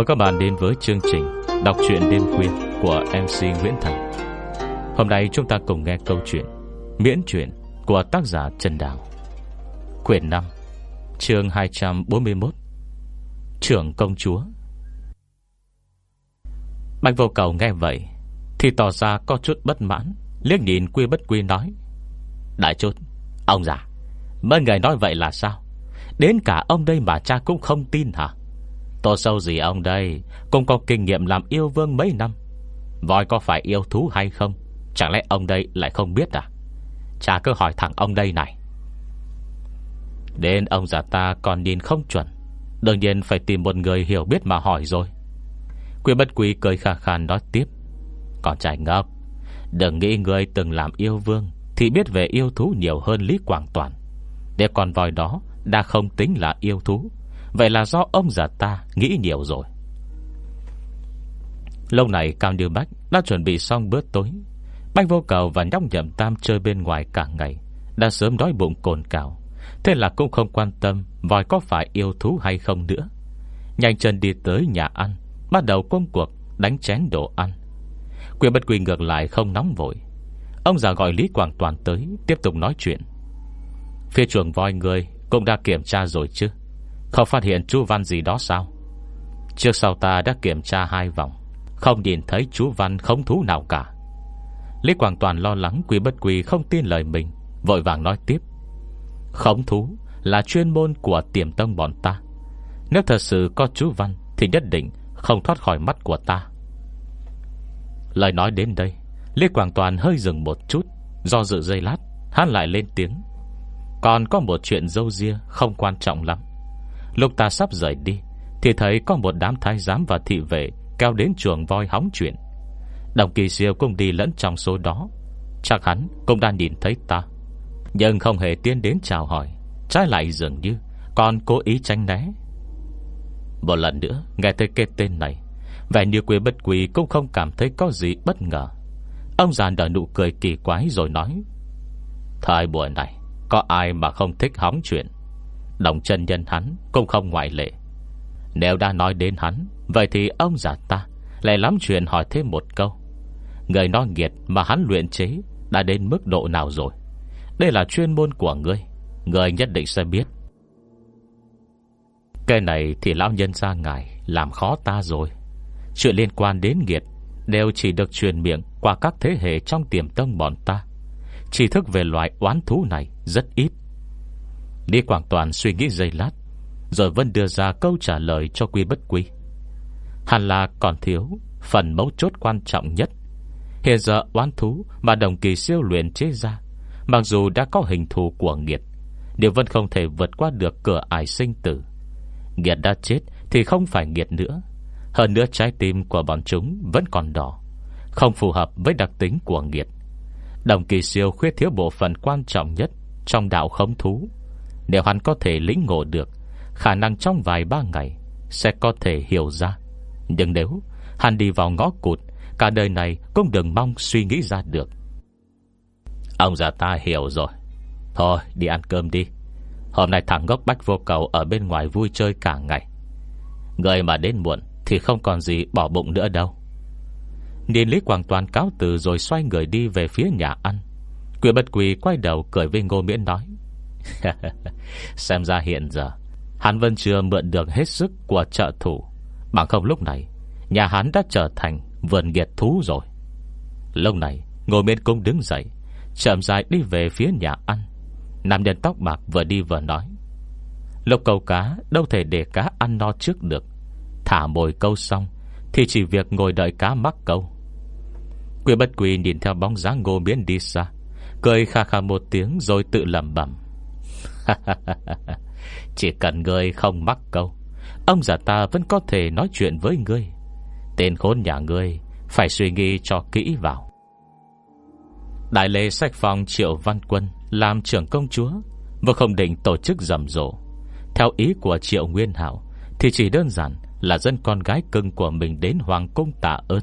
mời các bạn đến với chương trình Đọc truyện đêm khuya của MC Nguyễn Thành. Hôm nay chúng ta cùng nghe câu chuyện Miễn truyện của tác giả Trần Đào. Quyển 5 chương 241 Trưởng công chúa. Bạch vô cầu nghe vậy Thì tỏ ra có chút bất mãn, Liếc nhìn quy bất quy nói, Đại chút Ông già, Mấy người nói vậy là sao? Đến cả ông đây mà cha cũng không tin hả? Tô sâu gì ông đây? Cũng có kinh nghiệm làm yêu vương mấy năm. Voi có phải yêu thú hay không? Chẳng lẽ ông đây lại không biết à? Cha cứ hỏi thẳng ông đây này. Đến ông già ta còn nhìn không chuẩn. Đương nhiên phải tìm một người hiểu biết mà hỏi rồi. Quy bất quý cười khà khàn nói tiếp. Còn trai ngốc, Đừng nghĩ người từng làm yêu vương Thì biết về yêu thú nhiều hơn Lý Quảng Toàn. Để con voi đó Đã không tính là yêu thú Vậy là do ông già ta nghĩ nhiều rồi. Lâu này Cao Như Bách Đã chuẩn bị xong bữa tối. Bách vô cầu và nhóc nhậm tam chơi bên ngoài cả ngày, Đã sớm đói bụng cồn cào. Thế là cũng không quan tâm Vòi có phải yêu thú hay không nữa. Nhanh chân đi tới nhà ăn, Bắt đầu công cuộc đánh chén đồ ăn. Quyền bất quỳ ngược lại không nóng vội. Ông già gọi Lý Quảng Toàn tới, Tiếp tục nói chuyện. Phía chuồng voi người cũng đã kiểm tra rồi chứ? Không phát hiện chú Văn gì đó sao? Trước sau ta đã kiểm tra hai vòng. Không nhìn thấy chú Văn không thú nào cả. Lý Quảng Toàn lo lắng Quý bất quỳ không tin lời mình, Vội vàng nói tiếp. Khống thú là chuyên môn của tiềm tông bọn ta. Nếu thật sự có chú Văn Thì nhất định không thoát khỏi mắt của ta. Lời nói đến đây, lý Quảng Toàn hơi dừng một chút, Do dự dây lát, Hắn lại lên tiếng. Còn có một chuyện dâu ria không quan trọng lắm. Lúc ta sắp rời đi, Thì thấy có một đám thái giám và thị vệ Kéo đến chuồng voi hóng chuyện. Đồng kỳ siêu cũng đi lẫn trong số đó. Chắc hắn cũng đã nhìn thấy ta. Nhưng không hề tiến đến chào hỏi. Trái lại dường như Còn cố ý tránh né. Một lần nữa, nghe thấy cái tên này, Vẻ như quý bất quỳ cũng không cảm thấy có gì bất ngờ. Ông già nở nụ cười kỳ quái rồi nói, Thời buổi này, Có ai mà không thích hóng chuyện? Đồng chân nhân hắn cũng không ngoại lệ. Nếu đã nói đến hắn, Vậy thì ông già ta Lại lắm chuyện hỏi thêm một câu. Người nói nghiệt mà hắn luyện chế Đã đến mức độ nào rồi? Đây là chuyên môn của ngươi Người nhất định sẽ biết. Cái này thì lão nhân ra ngài Làm khó ta rồi. Chuyện liên quan đến nghiệt Đều chỉ được truyền miệng Qua các thế hệ trong tiềm tông bọn ta. Chỉ thức về loại oán thú này Rất ít. Lý Quảng Toàn suy nghĩ giây lát, Rồi vẫn đưa ra câu trả lời cho quy bất quy. Hẳn là còn thiếu Phần mấu chốt quan trọng nhất. Hiện giờ oán thú Mà đồng kỳ siêu luyện chế ra, Mặc dù đã có hình thù của nghiệt Điều vẫn không thể vượt qua được cửa ải sinh tử. Nghiệt đã chết Thì không phải nghiệt nữa. Hơn nữa trái tim của bọn chúng Vẫn còn đỏ, Không phù hợp với đặc tính của nghiệt. Đồng kỳ siêu khuyết thiếu bộ phận quan trọng nhất Trong đạo khống thú. Nếu hắn có thể lĩnh ngộ được, Khả năng trong vài ba ngày Sẽ có thể hiểu ra. Nhưng nếu hắn đi vào ngõ cụt, Cả đời này cũng đừng mong suy nghĩ ra được. Ông già ta hiểu rồi. Thôi, đi ăn cơm đi. Hôm nay thằng gốc bách vô cầu Ở bên ngoài vui chơi cả ngày. Người mà đến muộn Thì không còn gì bỏ bụng nữa đâu. Nhìn Lý Quảng Toàn cáo từ Rồi xoay người đi về phía nhà ăn. Quyền bất quỳ quay đầu cười với Ngô Miễn nói Xem ra hiện giờ Hắn vẫn chưa mượn được hết sức Của trợ thủ. Bằng không lúc này, Nhà hắn đã trở thành vườn nghiệt thú rồi. Lúc này Ngô bên cung đứng dậy, Chậm dài đi về phía nhà ăn. Nam nhân tóc bạc vừa đi vừa nói, Lộc câu cá đâu thể để cá ăn no trước được. Thả mồi câu xong, Thì chỉ việc ngồi đợi cá mắc câu. Quy bất quỳ nhìn theo bóng dáng ngô miễn đi xa, Cười kha kha một tiếng rồi tự lầm bẩm Chỉ cần ngươi không mắc câu, Ông già ta vẫn có thể nói chuyện với ngươi. Tên khốn nhà ngươi Phải suy nghĩ cho kỹ vào. Đại lễ sách phòng Triệu Văn Quân Làm trưởng công chúa Và không định tổ chức rầm rộ. Theo ý của Triệu Nguyên Hảo, Thì chỉ đơn giản là dân con gái cưng của mình Đến Hoàng Cung tạ ơn.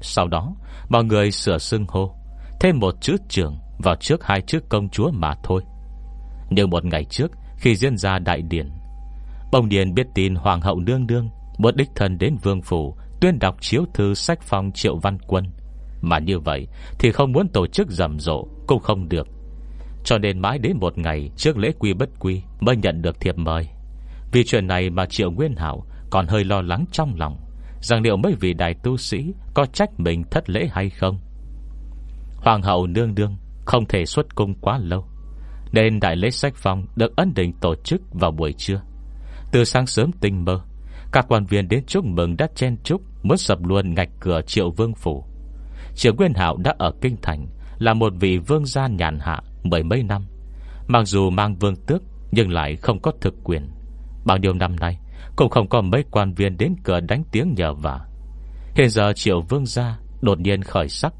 Sau đó, mọi người sửa xưng hô, Thêm một chữ trưởng Vào trước hai chữ công chúa mà thôi như một ngày trước Khi diễn ra đại điển Bông Điền biết tin Hoàng hậu nương nương Một đích thân đến vương phủ Tuyên đọc chiếu thư sách phong triệu văn quân. Mà như vậy Thì không muốn tổ chức rầm rộ Cũng không được. Cho nên mãi đến một ngày Trước lễ quy bất quy Mới nhận được thiệp mời. Vì chuyện này mà triệu nguyên hảo Còn hơi lo lắng trong lòng, Rằng liệu mấy vị đại tu sĩ Có trách mình thất lễ hay không. Hoàng hậu nương đương Không thể xuất cung quá lâu. Nên đại lễ sách phong Được ấn định tổ chức vào buổi trưa. Từ sáng sớm tinh mơ, Các quan viên đến chúc mừng đã chen chúc Muốn sập luôn ngạch cửa triệu vương phủ. Triệu Nguyên Hạo đã ở Kinh Thành, Là một vị vương gia nhàn hạ Mười mấy năm. Mặc dù mang vương tước, Nhưng lại không có thực quyền. Bao nhiêu năm nay, Cũng không có mấy quan viên đến cửa đánh tiếng nhờ vả. Hiện giờ triệu vương gia Đột nhiên khởi sắc.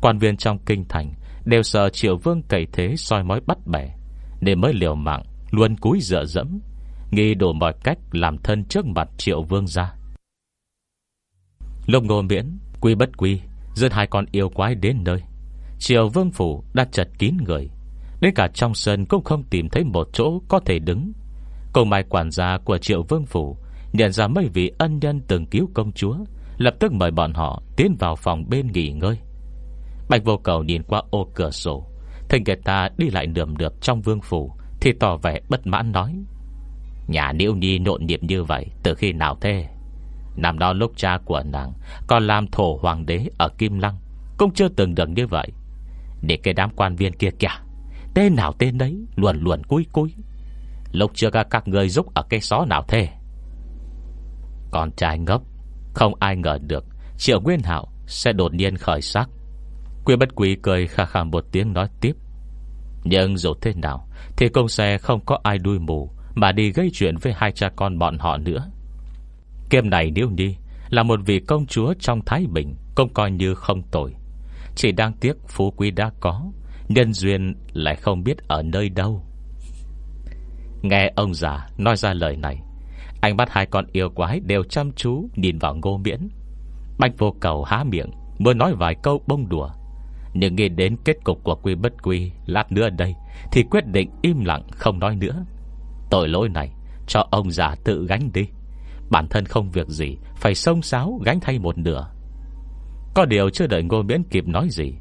Quan viên trong kinh thành Đều sợ triệu vương cậy thế soi mói bắt bẻ, Nên mới liều mạng, Luôn cúi dựa dẫm, Nghi đủ mọi cách làm thân trước mặt triệu vương gia lông ngô miễn, Quy bất quy Dân hai con yêu quái đến nơi. Triệu vương phủ đã chật kín người, Đến cả trong sân cũng không tìm thấy một chỗ Có thể đứng. Cùng mai quản gia của triệu vương phủ Nhận ra mấy vị ân nhân từng cứu công chúa, Lập tức mời bọn họ Tiến vào phòng bên nghỉ ngơi. Bạch vô cầu nhìn qua ô cửa sổ Thấy người ta đi lại nườm được trong vương phủ Thì tỏ vẻ bất mãn nói Nhà Niễu Nhi nộn nhịp như vậy Từ khi nào thế? Năm đó lúc cha của nàng Còn làm thổ hoàng đế ở Kim Lăng Cũng chưa từng được như vậy. Để cái đám quan viên kia kìa Tên nào tên đấy Luồn luồn cúi cúi. Lúc chưa các, các người giúp ở cái xó nào thế? Con trai ngốc Không ai ngờ được Triệu Nguyên Hạo sẽ đột nhiên khởi sắc. Quy bất quý cười khà khà một tiếng nói tiếp. Nhưng dù thế nào, Thì công xe không có ai đuôi mù, Mà đi gây chuyện với hai cha con bọn họ nữa. Kem này điêu đi Là một vị công chúa trong Thái Bình, Cũng coi như không tội Chỉ đang tiếc phú quý đã có, Nhân duyên lại không biết ở nơi đâu. Nghe ông già nói ra lời này, Anh bắt hai con yêu quái đều chăm chú Nhìn vào ngô miễn. Bạch vô cầu há miệng vừa nói vài câu bông đùa. Nhưng nghĩ đến kết cục của quy bất quy Lát nữa đây, Thì quyết định im lặng không nói nữa. Tội lỗi này, Cho ông già tự gánh đi. Bản thân không việc gì, Phải sông sáo gánh thay một nửa. Có điều chưa đợi ngô miễn kịp nói gì,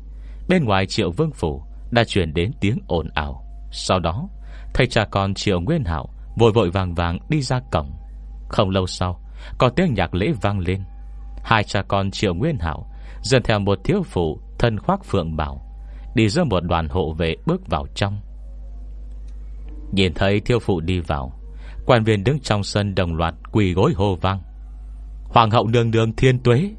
Bên ngoài triệu vương phủ Đã chuyển đến tiếng ồn ào. Sau đó, Thầy cha con triệu nguyên hảo Vội vội vàng vàng đi ra cổng. Không lâu sau, Có tiếng nhạc lễ vang lên. Hai cha con triệu nguyên hảo Dần theo một thiếu phụ thân khoác phượng bảo, Đi giữa một đoàn hộ vệ bước vào trong. Nhìn thấy thiếu phụ đi vào, Quan viên đứng trong sân đồng loạt Quỳ gối hô vang. Hoàng hậu nương nương thiên tuế.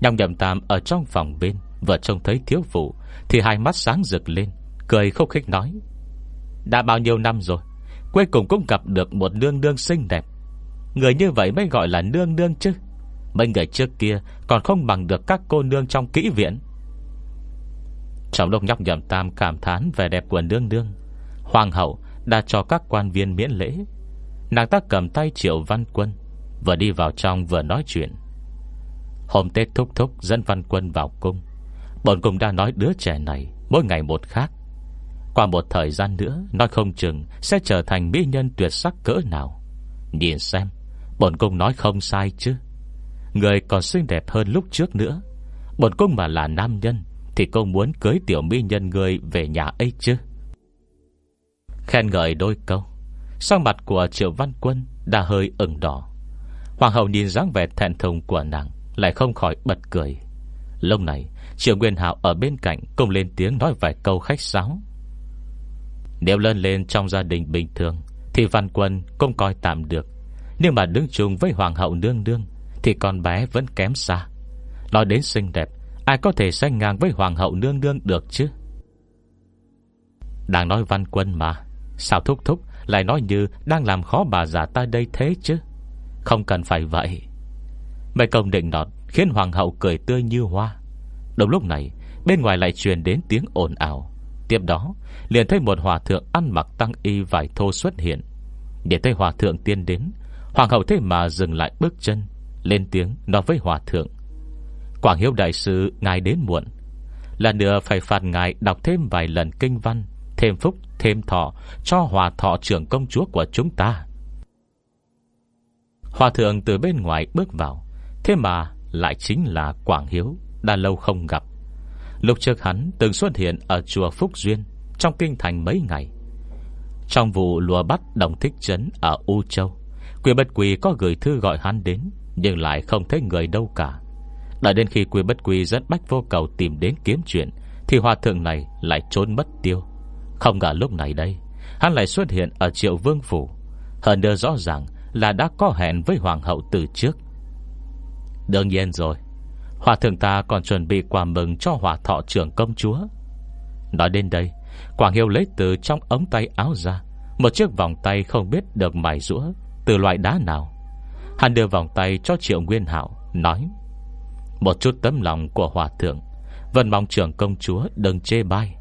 Nhong nhậm tam ở trong phòng bên, Vừa trông thấy thiếu phụ, Thì hai mắt sáng rực lên, Cười khúc khích nói. Đã bao nhiêu năm rồi, Cuối cùng cũng gặp được một nương nương xinh đẹp. Người như vậy mới gọi là nương nương chứ. Mấy người trước kia Còn không bằng được các cô nương trong kỹ viện. Trong lúc nhóc nhậm tam cảm thán Về đẹp của nương nương, Hoàng hậu đã cho các quan viên miễn lễ. Nàng ta cầm tay Triệu Văn Quân, Vừa đi vào trong vừa nói chuyện. Hôm Tết thúc thúc dẫn Văn Quân vào cung. Bọn cùng đã nói đứa trẻ này Mỗi ngày một khác. Qua một thời gian nữa, Nói không chừng sẽ trở thành mỹ nhân tuyệt sắc cỡ nào. Nhìn xem, Bọn cung nói không sai chứ. Người còn xinh đẹp hơn lúc trước nữa, Bọn cung mà là nam nhân. Thì cô muốn cưới tiểu mỹ nhân người Về nhà ấy chứ? Khen ngợi đôi câu. Sang mặt của Triệu Văn Quân Đã hơi ửng đỏ. Hoàng hậu nhìn dáng vẻ thẹn thùng của nàng, Lại không khỏi bật cười. Lúc này, Triệu Nguyên Hạo ở bên cạnh Cùng lên tiếng nói vài câu khách sáo. Nếu lên lên trong gia đình bình thường, Thì Văn Quân cũng coi tạm được. Nhưng mà đứng chung với Hoàng hậu nương nương, Thì con bé vẫn kém xa. Nói đến xinh đẹp Ai có thể sánh ngang với Hoàng hậu nương nương được chứ? Đang nói Văn Quân mà Sao thúc thúc lại nói như đang làm khó bà già ta đây thế chứ? Không cần phải vậy. Mấy công định nọt Khiến hoàng hậu cười tươi như hoa. Đúng lúc này, Bên ngoài lại truyền đến tiếng ồn ào. Tiếp đó, liền thấy một hòa thượng ăn mặc tăng y vải thô xuất hiện. Để thấy hòa thượng tiên đến, Hoàng hậu thế mà dừng lại bước chân, Lên tiếng nói với hòa thượng. Quảng Hiếu Đại sư, Ngài đến muộn. Là nữa phải phạt ngài đọc thêm vài lần kinh văn, Thêm phúc, thêm thọ, Cho hòa thọ trưởng công chúa của chúng ta. Hòa thượng từ bên ngoài bước vào. Thế mà lại chính là Quảng Hiếu, Đã lâu không gặp. Lúc trước hắn từng xuất hiện ở chùa Phúc Duyên, Trong kinh thành mấy ngày. Trong vụ lùa bắt đồng thích trấn Ở U Châu Quyền bất quỳ có gửi thư gọi hắn đến, Nhưng lại không thấy người đâu cả. Đợi đến khi quy bất quy dẫn bách vô cầu Tìm đến kiếm chuyện, Thì hòa thượng này lại trốn mất tiêu. Không ngờ lúc này đây, Hắn lại xuất hiện ở triệu vương phủ. Hơn nữa rõ ràng là đã có hẹn với hoàng hậu từ trước. Đương nhiên rồi, Hòa thượng ta còn chuẩn bị quà mừng cho hòa thọ trưởng công chúa. Nói đến đây, Quảng Hiếu lấy từ trong ống tay áo ra, Một chiếc vòng tay không biết được mài rũa Từ loại đá nào. Hắn đưa vòng tay cho Triệu Nguyên Hảo Nói một chút tấm lòng của hòa thượng. Vẫn mong trưởng công chúa đừng chê bai.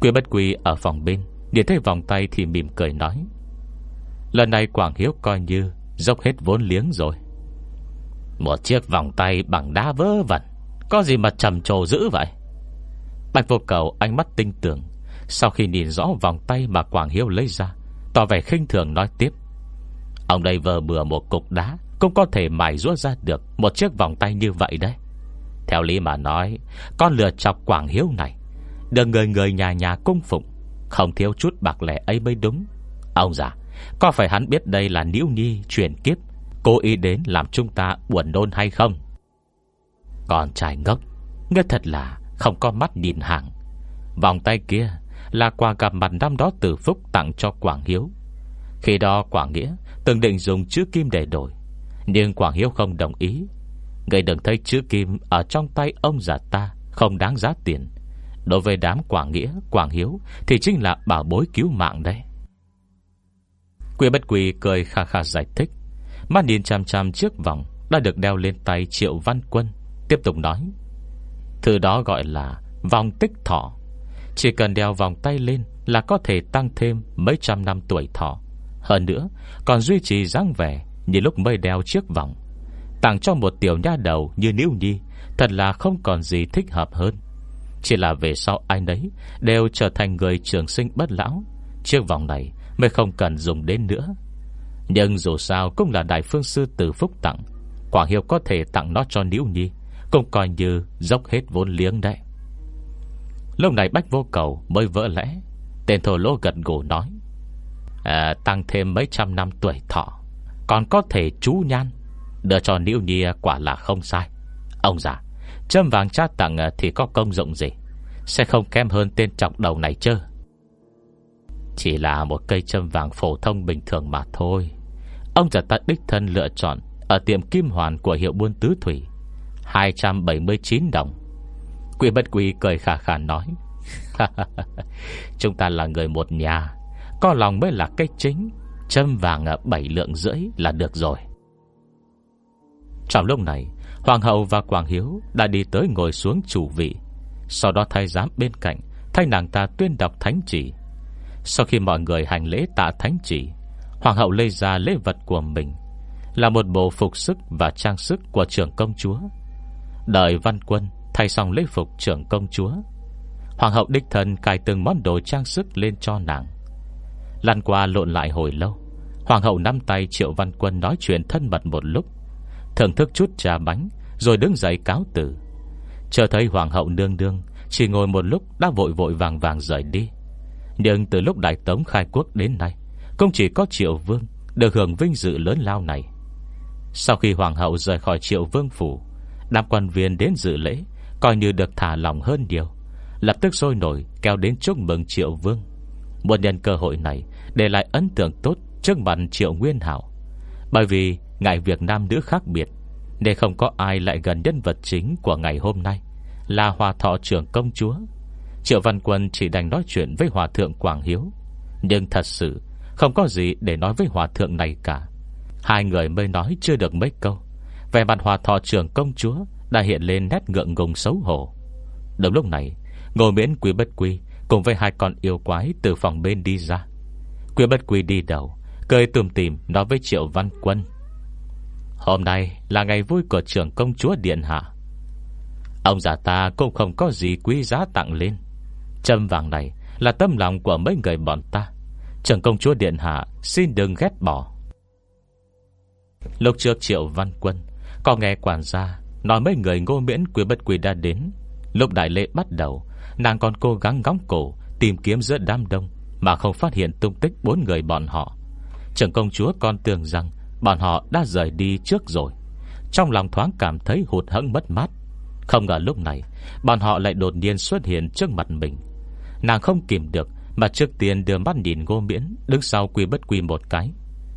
Quy bất quy ở phòng bên, Nhìn thấy vòng tay thì mỉm cười nói. Lần này Quảng Hiếu coi như Dốc hết vốn liếng rồi. Một chiếc vòng tay bằng đá vớ vẩn, Có gì mà trầm trồ dữ vậy? Bạch vô cầu ánh mắt tinh tưởng Sau khi nhìn rõ vòng tay mà Quảng Hiếu lấy ra, Tỏ vẻ khinh thường nói tiếp. Ông đây vờ bừa một cục đá cũng có thể mài rũa ra được Một chiếc vòng tay như vậy đấy. Theo lý mà nói, Con lừa chọc Quảng Hiếu này, Được người người nhà nhà cung phụng, Không thiếu chút bạc lẻ ấy mới đúng. Ông già, Có phải hắn biết đây là Niễu Nhi chuyển kiếp cô ý đến làm chúng ta buồn nôn hay không? Còn trai ngốc, Ngươi thật là không có mắt nhìn hàng. Vòng tay kia Là quà gặp mặt năm đó từ Phúc tặng cho Quảng Hiếu. Khi đó Quảng Nghĩa Từng định dùng chữ kim để đổi nhưng Quảng Hiếu không đồng ý. Người đừng thấy chữ kim Ở trong tay ông già ta Không đáng giá tiền. Đối với đám Quảng Nghĩa, Quảng Hiếu Thì chính là bảo bối cứu mạng đấy. Quỷ bất quỷ cười khà khà giải thích. Mắt nhìn chăm chăm chiếc vòng Đã được đeo lên tay Triệu Văn Quân Tiếp tục nói. Thứ đó gọi là vòng tích thọ. Chỉ cần đeo vòng tay lên Là có thể tăng thêm mấy trăm năm tuổi thọ. Hơn nữa Còn duy trì dáng vẻ như lúc mới đeo chiếc vòng. Tặng cho một tiểu nha đầu như Niu Nhi Thật là không còn gì thích hợp hơn. Chỉ là về sau ai nấy Đều trở thành người trường sinh bất lão. Chiếc vòng này Mới không cần dùng đến nữa. Nhưng dù sao cũng là đại phương sư tử phúc tặng Quảng Hiếu có thể tặng nó cho Niu Nhi Cũng coi như dốc hết vốn liếng đấy. Lúc này Bách Vô Cầu mới vỡ lẽ Tên thổ lô gật gù nói à, Tăng thêm mấy trăm năm tuổi thọ. Còn có thể chú nhan. Đưa cho Niu Nhi quả là không sai. Ông già, Châm vàng cha tặng thì có công dụng gì Sẽ không kém hơn tên trọng đầu này chứ Chỉ là một cây châm vàng phổ thông bình thường mà thôi. Ông già ta đích thân lựa chọn Ở tiệm kim hoàn của hiệu buôn tứ thủy 279 đồng. Quỷ bất quỷ cười khả khả nói Chúng ta là người một nhà, Có lòng mới là cái chính. Châm vàng à, bảy lượng rưỡi là được rồi. Trong lúc này, Hoàng hậu và Quảng Hiếu Đã đi tới ngồi xuống chủ vị. Sau đó thay giám bên cạnh, Thay nàng ta tuyên đọc thánh chỉ. Sau khi mọi người hành lễ tạ thánh chỉ, Hoàng hậu lấy ra lễ vật của mình, Là một bộ phục sức và trang sức của trưởng công chúa. Đợi văn quân Thay xong lễ phục trưởng công chúa, Hoàng hậu đích thân cài từng món đồ trang sức lên cho nàng. Lăn qua lộn lại hồi lâu. Hoàng hậu nắm tay Triệu Văn Quân nói chuyện thân mật một lúc. Thưởng thức chút trà bánh, Rồi đứng dậy cáo tử Chờ thấy Hoàng hậu nương nương, Chỉ ngồi một lúc đã vội vội vàng vàng rời đi. Nhưng từ lúc Đại Tống khai quốc đến nay, không chỉ có Triệu Vương Được hưởng vinh dự lớn lao này. Sau khi Hoàng hậu rời khỏi Triệu Vương Phủ, Đám quan viên đến dự lễ, Coi như được thả lòng hơn điều Lập tức sôi nổi, kéo đến chúc mừng Triệu Vương. Một nhân cơ hội này để lại ấn tượng tốt trước mặt Triệu Nguyên Hảo. Bởi vì Ngại việc nam nữ khác biệt Để không có ai lại gần nhân vật chính Của ngày hôm nay, Là hòa thọ trưởng công chúa. Triệu Văn Quân chỉ đành nói chuyện với hòa thượng Quảng Hiếu, Nhưng thật sự Không có gì để nói với hòa thượng này cả. Hai người mới nói chưa được mấy câu Về mặt hòa thọ trưởng công chúa Đã hiện lên nét ngượng ngùng xấu hổ. Đúng lúc này, Ngô miễn quý bất quy Cùng với hai con yêu quái từ phòng bên đi ra. Quý bất quy đi đầu, Cười tùm tìm nói với Triệu Văn Quân. Hôm nay là ngày vui của trưởng công chúa Điện Hạ. Ông già ta cũng không có gì quý giá tặng lên. Châm vàng này là tâm lòng của mấy người bọn ta. Trưởng công chúa Điện Hạ, Xin đừng ghét bỏ. Lúc trước Triệu Văn Quân Có nghe quản gia Nói mấy người ngô miễn quý bất quý đã đến. Lúc đại lễ bắt đầu, Nàng còn cố gắng ngóng cổ Tìm kiếm giữa đám đông. Mà không phát hiện tung tích bốn người bọn họ. Trưởng công chúa con tưởng rằng Bọn họ đã rời đi trước rồi. Trong lòng thoáng cảm thấy hụt hẫng mất mát. Không ngờ lúc này, Bọn họ lại đột nhiên xuất hiện trước mặt mình. Nàng không kìm được Mà trước tiên đưa mắt nhìn ngô miễn, Đứng sau quy bất quy một cái.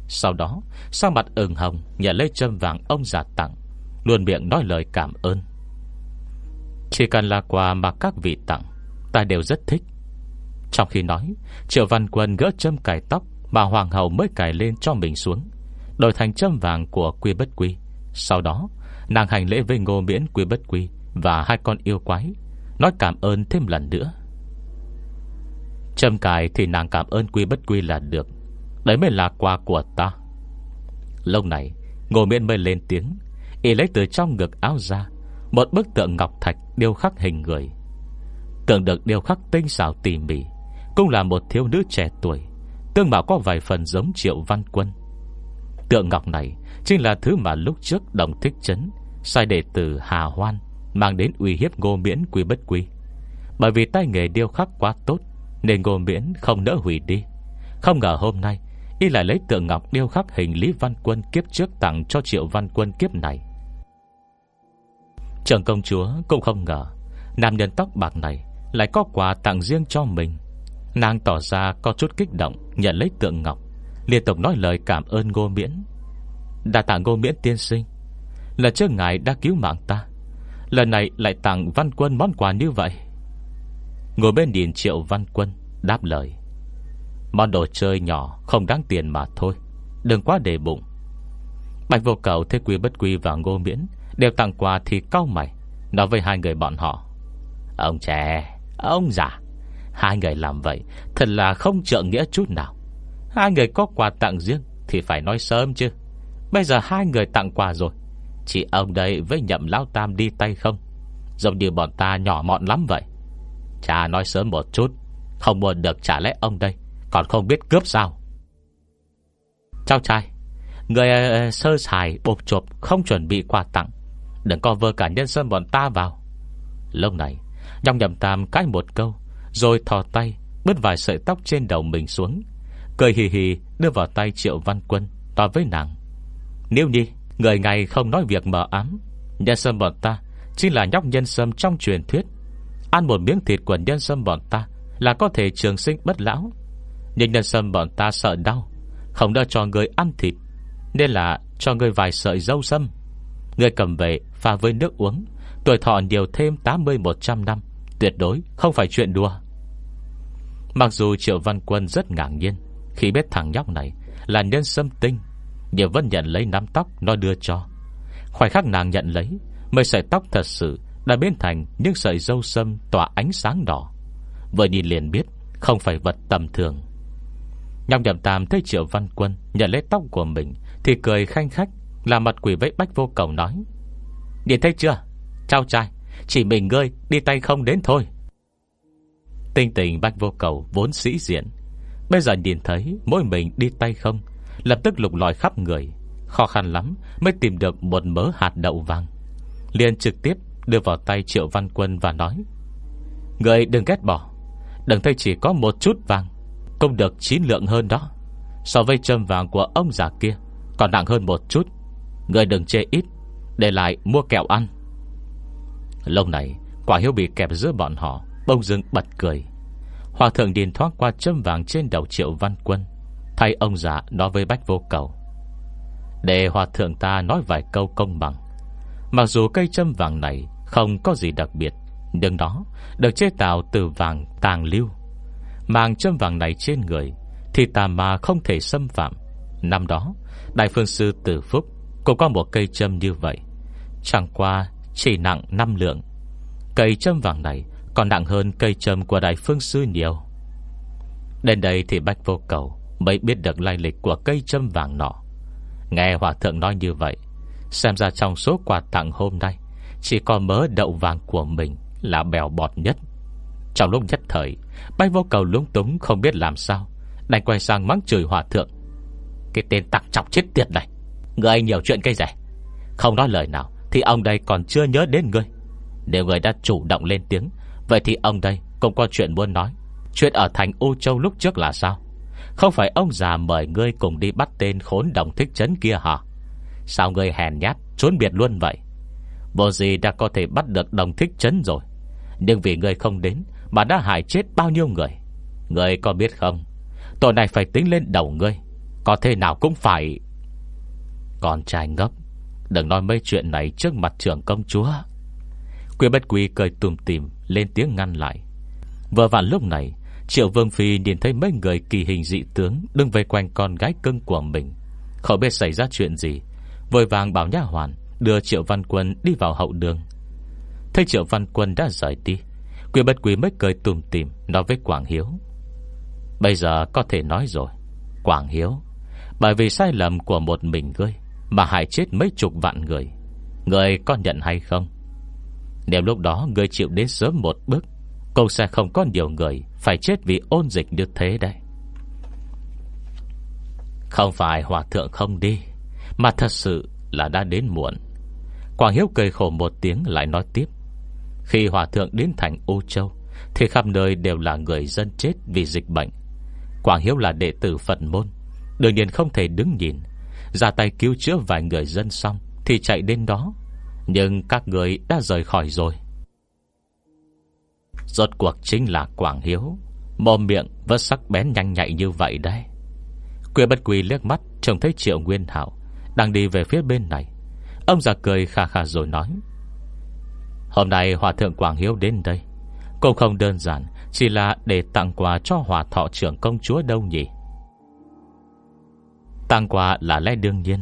Sau đó Sau mặt ửng hồng Nhận lấy châm vàng ông già tặng, Luôn miệng nói lời cảm ơn. Chỉ cần là quà mà các vị tặng, Ta đều rất thích. Trong khi nói, Triệu Văn Quân gỡ châm cài tóc Mà Hoàng hậu mới cài lên cho mình xuống, Đổi thành châm vàng của quy bất quy. Sau đó, Nàng hành lễ với ngô miễn, quy bất quy Và hai con yêu quái, Nói cảm ơn thêm lần nữa. Châm cài thì nàng cảm ơn quy bất quy là được, Đấy mới là quà của ta. Lâu này, Ngô miễn mới lên tiếng, Y lấy từ trong ngực áo ra, Một bức tượng ngọc thạch điêu khắc hình người. Tượng được điêu khắc tinh xảo tỉ mỉ cũng là một thiếu nữ trẻ tuổi, Tương mạo có vài phần giống triệu văn quân. Tượng ngọc này Chính là thứ mà lúc trước đồng thích chấn Sai đệ tử Hà Hoan Mang đến uy hiếp ngô miễn quy bất quy. Bởi vì tay nghề điêu khắc quá tốt, Nên ngô miễn không nỡ hủy đi. Không ngờ hôm nay, Y lại lấy tượng ngọc điêu khắc hình Lý Văn Quân kiếp trước tặng cho Triệu Văn Quân kiếp này. Trường công chúa cũng không ngờ, Nam nhân tóc bạc này Lại có quà tặng riêng cho mình. Nàng tỏ ra có chút kích động Nhận lấy tượng ngọc Liên tục nói lời cảm ơn Ngô Miễn. Đã tặng Ngô Miễn tiên sinh Lần trước ngài đã cứu mạng ta Lần này lại tặng Văn Quân món quà như vậy. Ngồi bên điện triệu Văn Quân Đáp lời Món đồ chơi nhỏ không đáng tiền mà thôi Đừng quá đề bụng. Bạch vô cầu thế quý bất quý và ngô miễn Đều tặng quà thì cao mày Nói với hai người bọn họ Ông trẻ, ông già Hai người làm vậy, Thật là không trợ nghĩa chút nào. Hai người có quà tặng riêng Thì phải nói sớm chứ. Bây giờ hai người tặng quà rồi Chỉ ông đây với nhậm lão tam đi tay không? Giống như bọn ta nhỏ mọn lắm vậy. Cha nói sớm một chút, Không muốn được trả lẽ ông đây, Còn không biết cướp sao? Cháu trai, Người ờ, ờ, sơ sài bột chộp Không chuẩn bị quà tặng. Đừng có vơ cả nhân dân bọn ta vào. Lúc này Nhong nhầm tam cái một câu rồi thò tay, Bứt vài sợi tóc trên đầu mình xuống. Cười hì hì, đưa vào tay Triệu Văn Quân, Tỏ với nàng. Nếu nhi, Người ngày không nói việc mờ ám, Nhân sâm bọn ta Chính là nhóc nhân sâm trong truyền thuyết. Ăn một miếng thịt của nhân sâm bọn ta Là có thể trường sinh bất lão. Nhưng nhân sâm bọn ta sợ đau, Không đỡ cho người ăn thịt, Nên là cho người vài sợi dâu sâm. Người cầm về, pha với nước uống, Tuổi thọ nhiều thêm 80-100 năm. Tuyệt đối không phải chuyện đùa. Mặc dù Triệu Văn Quân rất ngạc nhiên, Khi biết thằng nhóc này Là nhân sâm tinh, Nhưng vẫn nhận lấy nắm tóc nó đưa cho. Khoảnh khắc nàng nhận lấy Mấy sợi tóc thật sự Đã biến thành những sợi dâu sâm tỏa ánh sáng đỏ. Vừa nhìn liền biết Không phải vật tầm thường. Nhong nhậm tam thấy Triệu Văn Quân Nhận lấy tóc của mình Thì cười khanh khách, Là mặt quỷ vẫy bách vô cầu nói, Nhìn thấy chưa? Trao trai, Chỉ mình ngươi đi tay không đến thôi. Tinh tình bách vô cầu, vốn sĩ diện. Bây giờ nhìn thấy mỗi mình đi tay không, Lập tức lục lọi khắp người. Khó khăn lắm mới tìm được một mớ hạt đậu vàng. Liền trực tiếp đưa vào tay Triệu Văn Quân và nói, Người đừng ghét bỏ Đừng thấy chỉ có một chút vàng, Cũng được chín lượng hơn đó. So với châm vàng của ông già kia, Còn nặng hơn một chút. Người đừng chê ít, Để lại mua kẹo ăn. Lâu này, Quả hiếu bị kẹp giữa bọn họ Bông dưng bật cười. Hòa thượng điền thoát qua châm vàng trên đầu triệu văn quân. Thay ông già nói với bách vô cầu. Để hòa thượng ta nói vài câu công bằng. Mặc dù cây châm vàng này Không có gì đặc biệt, Nhưng đó được chế tạo từ vàng tàng lưu. Mang châm vàng này trên người Thì tà ma không thể xâm phạm. Năm đó, Đại phương sư Tử Phúc Cũng có một cây châm như vậy. Chẳng qua chỉ nặng 5 lượng. Cây châm vàng này còn nặng hơn cây châm của đại phương sư nhiều. Đến đây thì Bách Vô Cầu Mới biết được lai lịch của cây châm vàng nọ. Nghe Hòa Thượng nói như vậy, Xem ra trong số quà tặng hôm nay, Chỉ còn mớ đậu vàng của mình Là bèo bọt nhất. Trong lúc nhất thời, Bách Vô Cầu lúng túng không biết làm sao, Đành quay sang mắng chửi Hòa Thượng. Cái tên tặng chọc chết tiệt này, Người nhiều chuyện cây rẻ. Không nói lời nào Thì ông đây còn chưa nhớ đến ngươi. Nếu người đã chủ động lên tiếng Vậy thì ông đây cũng có chuyện muốn nói. Chuyện ở thành U Châu lúc trước là sao? Không phải ông già mời ngươi cùng đi bắt tên khốn đồng thích chấn kia hả? Sao ngươi hèn nhát, Trốn biệt luôn vậy? Bộ gì đã có thể bắt được đồng thích chấn rồi? Nhưng vì ngươi không đến Mà đã hại chết bao nhiêu người. Ngươi có biết không? Tội này phải tính lên đầu ngươi. Có thể nào cũng phải Con trai ngốc, Đừng nói mấy chuyện này trước mặt trưởng công chúa. Quyên bất quý cười tùm tìm. Lên tiếng ngăn lại. Vừa vặn lúc này, Triệu Vương Phi nhìn thấy mấy người kỳ hình dị tướng Đứng vây quanh con gái cưng của mình. Không biết xảy ra chuyện gì, Vội vàng bảo nha hoàn Đưa Triệu Văn Quân đi vào hậu đường. Thấy Triệu Văn Quân đã rời đi Quỷ bất quý mới cười tùm tìm Nói với Quảng Hiếu. Bây giờ có thể nói rồi, Quảng Hiếu, Bởi vì sai lầm của một mình ngươi Mà hại chết mấy chục vạn người, Ngươi có nhận hay không? Nếu lúc đó ngươi chịu đến sớm một bước, Cũng sẽ không có nhiều người Phải chết vì ôn dịch như thế đây Không phải hòa thượng không đi, Mà thật sự là đã đến muộn. Quảng Hiếu cười khổ một tiếng lại nói tiếp. Khi hòa thượng đến thành Ô Châu, Thì khắp nơi đều là người dân chết vì dịch bệnh. Quảng Hiếu là đệ tử Phật môn, Đương nhiên không thể đứng nhìn. Ra tay cứu chữa vài người dân xong Thì chạy đến đó nhưng các người đã rời khỏi rồi. Rốt cuộc chính là Quảng Hiếu. Mồm miệng vẫn sắc bén nhanh nhạy như vậy đấy. Quỷ bất quỳ liếc mắt, Trông thấy Triệu Nguyên Hảo Đang đi về phía bên này. Ông già cười khà khà rồi nói, Hôm nay Hòa Thượng Quảng Hiếu đến đây. Cũng không đơn giản, Chỉ là để tặng quà cho Hòa Thọ trưởng công chúa đâu nhỉ? Tặng quà là lẽ đương nhiên.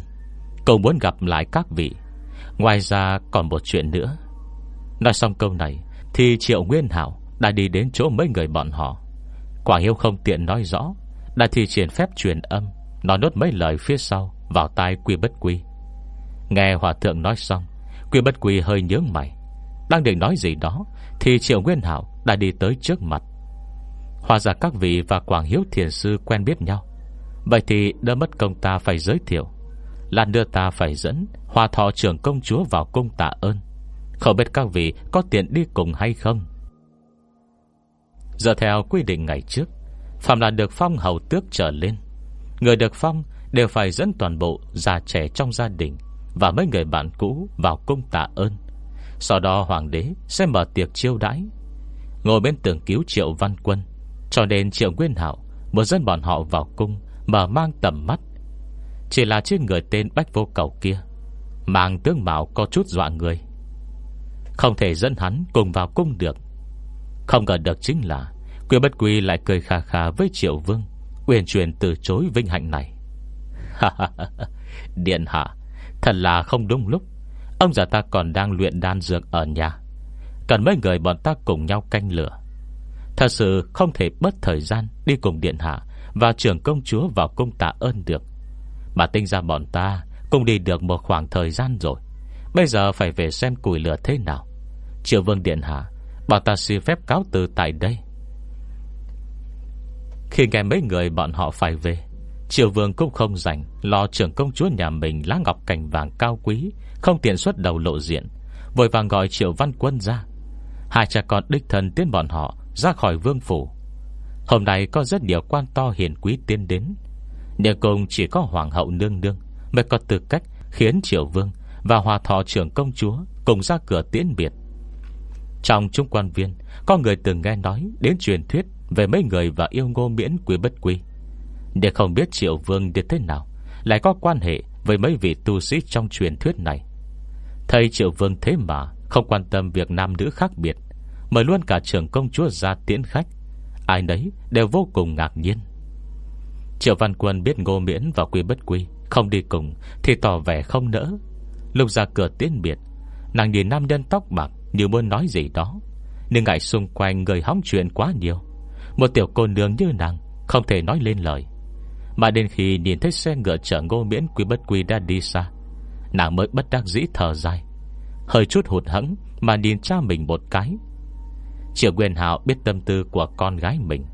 Cậu muốn gặp lại các vị. Ngoài ra còn một chuyện nữa. Nói xong câu này, Thì Triệu Nguyên Hảo đã đi đến chỗ mấy người bọn họ. Quảng Hiếu không tiện nói rõ, Đã thi triển phép truyền âm, Nói nốt mấy lời phía sau, Vào tai quy bất quy. Nghe hòa thượng nói xong, Quy bất quy hơi nhướng mày. Đang định nói gì đó, Thì Triệu Nguyên Hảo đã đi tới trước mặt. Hòa ra các vị và Quảng Hiếu Thiền Sư quen biết nhau. Vậy thì đỡ mất công ta phải giới thiệu. Là đưa ta phải dẫn Hòa thọ trưởng công chúa vào cung tạ ơn. Không biết các vị có tiện đi cùng hay không? Giờ theo quy định ngày trước Phạm là được phong hầu tước trở lên, Người được phong đều phải dẫn toàn bộ già trẻ trong gia đình Và mấy người bạn cũ vào cung tạ ơn. Sau đó hoàng đế sẽ mở tiệc chiêu đãi, Ngồi bên tường cứu triệu văn quân, Cho nên triệu nguyên hạo Muốn dẫn bọn họ vào cung Mở mang tầm mắt chỉ là trên người tên Bách Vô Cầu kia, Mang tướng mạo có chút dọa người. Không thể dẫn hắn cùng vào cung được. Không ngờ được chính là, Quyên bất quy lại cười khà khà với Triệu Vương Quyền truyền từ chối vinh hạnh này. Điện hạ, Thật là không đúng lúc. Ông già ta còn đang luyện đan dược ở nhà. Cần mấy người bọn ta cùng nhau canh lửa. Thật sự không thể bất thời gian Đi cùng điện hạ Và trưởng công chúa vào cung tạ ơn được. Mà tinh ra bọn ta Cũng đi được một khoảng thời gian rồi. Bây giờ phải về xem củi lửa thế nào. Triệu vương điện hạ Bọn ta xin phép cáo từ tại đây. Khi nghe mấy người bọn họ phải về, Triều vương cũng không rảnh Lo trưởng công chúa nhà mình lá ngọc cành vàng cao quý, Không tiện xuất đầu lộ diện, Vội vàng gọi triệu văn quân ra. Hai cha con đích thân tiến bọn họ Ra khỏi vương phủ. Hôm nay có rất nhiều quan to hiền quý tiến đến Địa cùng chỉ có hoàng hậu nương nương, Mới có tư cách khiến triều vương Và hòa thọ trưởng công chúa Cùng ra cửa tiễn biệt. Trong trung quan viên, Có người từng nghe nói đến truyền thuyết Về mấy người và yêu ngô miễn quý bất quý để không biết Triệu Vương như thế nào, Lại có quan hệ với mấy vị tu sĩ trong truyền thuyết này. Thầy Triệu Vương thế mà Không quan tâm việc nam nữ khác biệt, Mời luôn cả trưởng công chúa ra tiễn khách, Ai nấy đều vô cùng ngạc nhiên. Triệu Văn Quân biết ngô miễn và quy bất quy Không đi cùng Thì tỏ vẻ không nỡ. Lúc ra cửa tiễn biệt. Nàng nhìn nam nhân tóc bạc Như muốn nói gì đó, Nhưng ngại xung quanh người hóng chuyện quá nhiều. Một tiểu cô nương như nàng Không thể nói lên lời. Mà đến khi nhìn thấy xe ngựa chở ngô miễn, Quy bất Quy đã đi xa, Nàng mới bất đắc dĩ thở dài. Hơi chút hụt hẫng Mà nhìn cha mình một cái. Triệu Quyền Hạo biết tâm tư của con gái mình,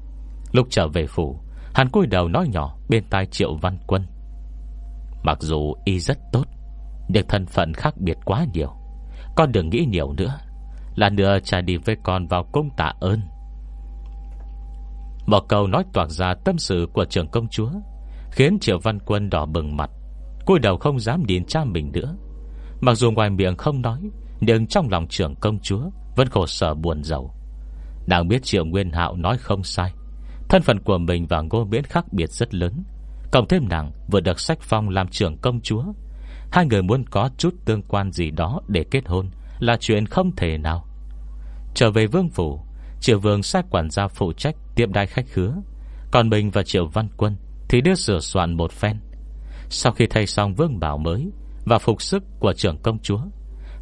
Lúc trở về phủ Hắn cúi đầu nói nhỏ bên tai Triệu Văn Quân. Mặc dù y rất tốt, Nhưng thân phận khác biệt quá nhiều. Con đừng nghĩ nhiều nữa, Là đưa cha đi với con vào cung tạ ơn. Một câu nói toạc ra tâm sự của trưởng công chúa, Khiến Triệu Văn Quân đỏ bừng mặt, cúi đầu không dám nhìn cha mình nữa. Mặc dù ngoài miệng không nói, Nhưng trong lòng trưởng công chúa Vẫn khổ sở buồn giàu Nàng biết Triệu Nguyên Hạo nói không sai Thân phận của mình và Ngô Miễn khác biệt rất lớn. Cộng thêm nàng vừa được sách phong làm trưởng công chúa. Hai người muốn có chút tương quan gì đó Để kết hôn Là chuyện không thể nào. Trở về vương phủ Triệu vương sai quản gia phụ trách tiệm đai khách khứa. Còn mình và Triệu Văn Quân Thì đưa sửa soạn một phen. Sau khi thay xong vương bảo mới Và phục sức của trưởng công chúa,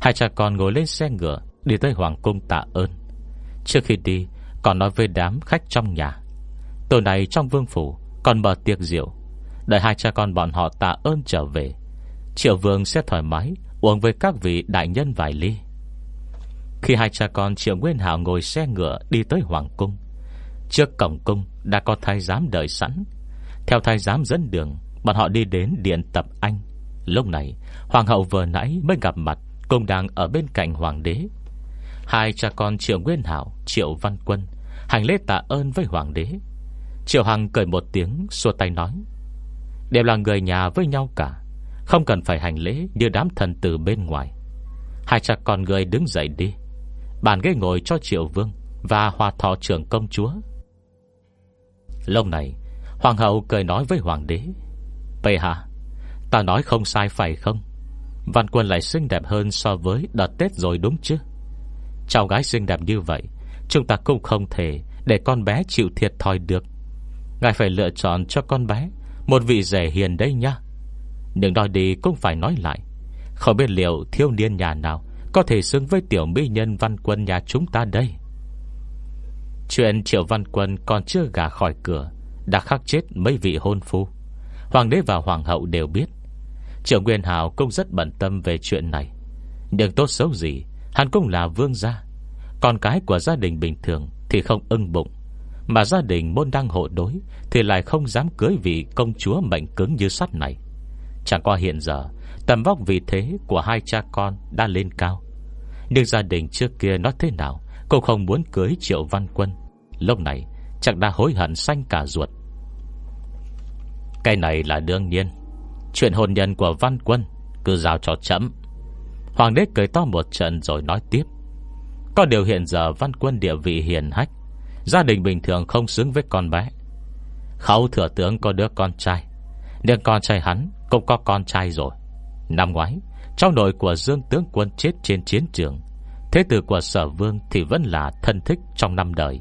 Hai cha con ngồi lên xe ngựa Đi tới Hoàng cung tạ ơn. Trước khi đi, Còn nói với đám khách trong nhà. Tối này trong vương phủ, Còn mở tiệc rượu. Đợi hai cha con bọn họ tạ ơn trở về Triệu vương sẽ thoải mái, Uống với các vị đại nhân vài ly. Khi hai cha con Triệu Nguyên Hảo ngồi xe ngựa Đi tới Hoàng Cung, Trước cổng cung đã có thái giám đợi sẵn. Theo thái giám dẫn đường, Bọn họ đi đến điện tập anh. Lúc này, Hoàng hậu vừa nãy mới gặp mặt, Cũng đang ở bên cạnh hoàng đế. Hai cha con Triệu Nguyên Hảo, Triệu Văn Quân, Hành lễ tạ ơn với hoàng đế. Triệu Hằng cười một tiếng, xua tay nói. Đều là người nhà với nhau cả, Không cần phải hành lễ như đám thần tử bên ngoài. Hai cha con người đứng dậy đi, Bàn ghế ngồi cho Triệu Vương Và hòa thọ trưởng công chúa. Lâu này, Hoàng hậu cười nói với hoàng đế. Bệ hạ, Ta nói không sai phải không? Văn quân lại xinh đẹp hơn so với đợt Tết rồi đúng chứ? Cháu gái xinh đẹp như vậy, Chúng ta cũng không thể Để con bé chịu thiệt thòi được. Ngài phải lựa chọn cho con bé, Một vị rể hiền đây nha. Nhưng nói đi cũng phải nói lại, Không biết liệu thiếu niên nhà nào Có thể xứng với tiểu mỹ nhân văn quân nhà chúng ta đây? Chuyện triệu văn quân còn chưa gả khỏi cửa, Đã khắc chết mấy vị hôn phu. Hoàng đế và hoàng hậu đều biết. Triệu Nguyên Hào cũng rất bận tâm về chuyện này. Nhưng tốt xấu gì, Hắn cũng là vương gia. Con cái của gia đình bình thường Thì không ưng bụng. Mà gia đình môn đăng hộ đối Thì lại không dám cưới vị công chúa mệnh cứng như sắt này. Chẳng qua hiện giờ, Tầm vóc vị thế của hai cha con Đã lên cao. Nhưng gia đình trước kia nói thế nào Cũng không muốn cưới Triệu Văn Quân. Lúc này chẳng đã hối hận xanh cả ruột. Cái này là đương nhiên. Chuyện hôn nhân của Văn Quân Cứ giao cho chậm. Hoàng đế cười to một trận rồi nói tiếp. Có điều hiện giờ Văn Quân địa vị hiền hách Gia đình bình thường không xứng với con bé. Khấu thừa tướng có đứa con trai. Nhưng con trai hắn Cũng có con trai rồi. Năm ngoái Trong nội của Dương tướng quân chết trên chiến trường. Thế tử của sở vương Thì vẫn là thân thích trong năm đời.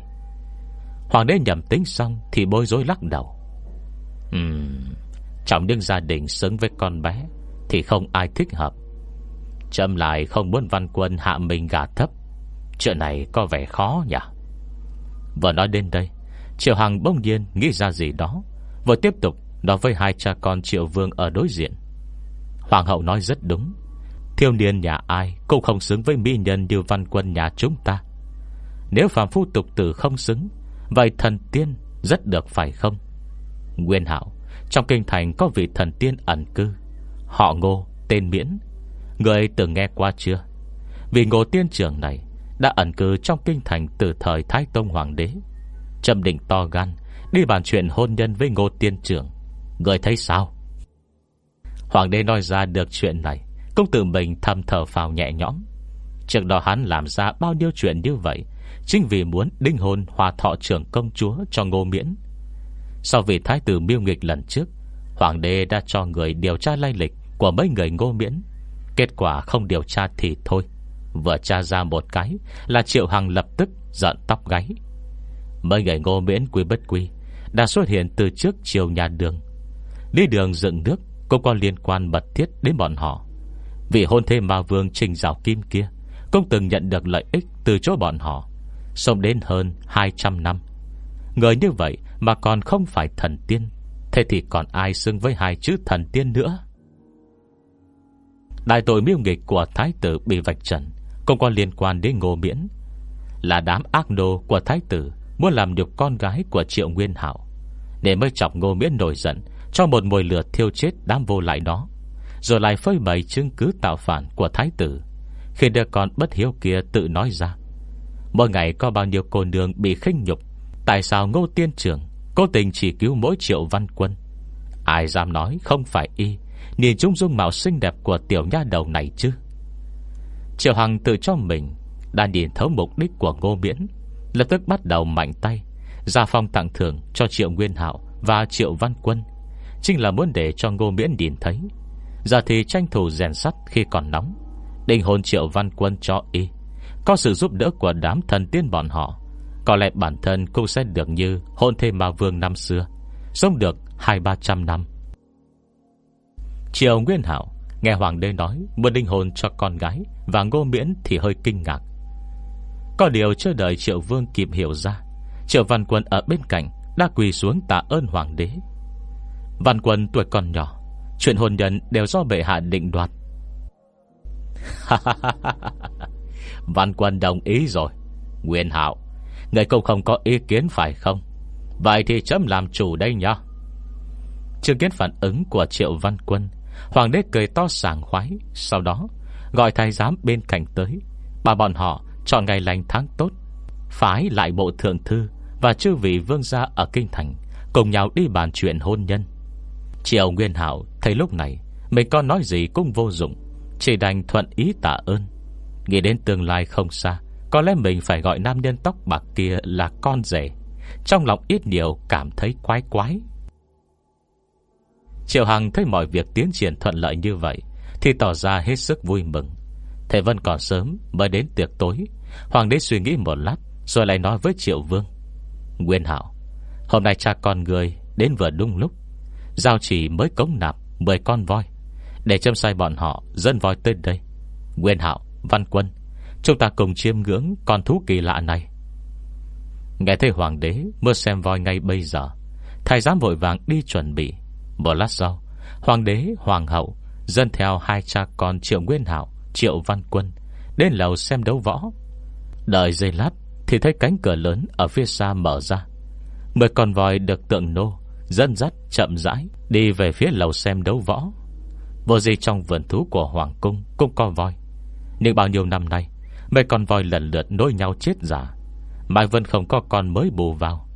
Hoàng đế nhầm tính xong Thì bối rối lắc đầu. Ừm, Trong những gia đình xứng với con bé Thì không ai thích hợp. Trâm lại không muốn văn quân hạ mình gà thấp. Chuyện này có vẻ khó nhỉ? Vừa nói đến đây, Triệu Hằng bỗng nhiên nghĩ ra gì đó, Vừa tiếp tục nói với hai cha con Triệu Vương ở đối diện. Hoàng hậu nói rất đúng Thiêu niên nhà ai Cũng không xứng với mỹ nhân như văn quân nhà chúng ta. Nếu phàm phu tục tử không xứng, Vậy thần tiên rất được phải không? Nguyên hạo, Trong kinh thành có vị thần tiên ẩn cư, Họ ngô tên miễn, Người từng nghe qua chưa? Vì ngô tiên trưởng này đã ẩn cư trong kinh thành từ thời Thái Tông Hoàng đế. Trầm định to gan, Đi bàn chuyện hôn nhân với ngô tiên trưởng. Người thấy sao? Hoàng đế nói ra được chuyện này công tử mình thầm thở phào nhẹ nhõm. Trước đó hắn làm ra bao nhiêu chuyện như vậy, Chính vì muốn đinh hôn hòa thọ trưởng công chúa cho ngô miễn. Sau vì thái tử miêu nghịch lần trước, Hoàng đế đã cho người điều tra lai lịch Của mấy người ngô miễn. Kết quả không điều tra thì thôi. Vừa tra ra một cái Là Triệu Hằng lập tức giận tóc gáy. Mấy người ngô miễn quy bất quy Đã xuất hiện từ trước chiều nhà đường. Lý đường dựng nước, Cũng có liên quan mật thiết đến bọn họ. Vì hôn thêm ma vương trình rào kim kia Cũng từng nhận được lợi ích Từ chỗ bọn họ, Sống đến hơn 200 năm. Người như vậy mà còn không phải thần tiên, Thế thì còn ai xưng với hai chữ thần tiên nữa? Đại tội miêu nghịch của thái tử bị vạch trần. Không có liên quan đến ngô miễn. Là đám ác nô của thái tử Muốn làm được con gái của triệu nguyên hảo Để mới chọc ngô miễn nổi giận, Cho một mồi lửa thiêu chết đám vô lại đó. Rồi lại phơi bày chứng cứ tạo phản của thái tử Khi đứa con bất hiếu kia tự nói ra. Mỗi ngày có bao nhiêu cô nương bị khinh nhục, Tại sao ngô tiên trưởng Cố tình chỉ cứu mỗi triệu văn quân? Ai dám nói không phải y, Nhìn chung dung mạo xinh đẹp của tiểu nha đầu này chứ? Triệu Hằng tự cho mình Đã nhìn thấu mục đích của ngô miễn, Lập tức bắt đầu mạnh tay, Ra phong tặng thưởng cho Triệu Nguyên Hạo Và Triệu Văn Quân. Chính là muốn để cho ngô miễn nhìn thấy. Giờ thì tranh thủ rèn sắt khi còn nóng, Định hôn Triệu Văn Quân cho y. Có sự giúp đỡ của đám thần tiên bọn họ, Có lẽ bản thân cũng sẽ được như Hôn thêm ma vương năm xưa, Sống được hai ba trăm năm. Triệu Nguyên Hảo Nghe Hoàng đế nói, Mượn linh hồn cho con gái, Và ngô miễn thì hơi kinh ngạc. Có điều chưa đợi Triệu Vương kịp hiểu ra, Triệu Văn Quân ở bên cạnh Đã quỳ xuống tạ ơn Hoàng đế. Văn Quân tuổi còn nhỏ, Chuyện hôn nhân đều do bệ hạ định đoạt. Văn Quân đồng ý rồi. Nguyên Hạo, Người cũng không có ý kiến phải không? Vậy thì chấm làm chủ đây nhá. Chứng kiến phản ứng của Triệu Văn Quân Hoàng đế cười to sảng khoái. Sau đó, gọi thái giám bên cạnh tới. Bà bọn họ chọn ngày lành tháng tốt, Phái lại bộ thượng thư Và chư vị vương gia ở Kinh Thành, Cùng nhau đi bàn chuyện hôn nhân. Triệu Nguyên Hảo thấy lúc này, Mình con nói gì cũng vô dụng, Chỉ đành thuận ý tạ ơn. Nghĩ đến tương lai không xa, Có lẽ mình phải gọi nam nhân tóc bạc kia là con rể. Trong lòng ít nhiều cảm thấy quái quái. Triệu Hằng thấy mọi việc tiến triển thuận lợi như vậy Thì tỏ ra hết sức vui mừng. Thầy Vân còn sớm mới đến tiệc tối. Hoàng đế suy nghĩ một lát Rồi lại nói với Triệu Vương. Nguyên Hảo Hôm nay cha con người đến vừa đúng lúc. Giao chỉ mới cống nạp 10 con voi Để châm sai bọn họ dân voi tới đây. Nguyên Hảo, Văn Quân Chúng ta cùng chiêm ngưỡng con thú kỳ lạ này. Nghe thấy hoàng đế Mưa xem voi ngay bây giờ Thầy giám vội vàng đi chuẩn bị một lát sau Hoàng đế, hoàng hậu Dân theo hai cha con Triệu Nguyên Hảo Triệu Văn Quân Đến lầu xem đấu võ. Đợi giây lát Thì thấy cánh cửa lớn ở phía xa mở ra. Mười con voi được tượng nô Dân dắt chậm rãi Đi về phía lầu xem đấu võ. Vô gì trong vườn thú của Hoàng Cung Cũng có voi. Nhưng bao nhiêu năm nay Mấy con voi lần lượt nối nhau chết giả Mai Vân không có con mới bù vào.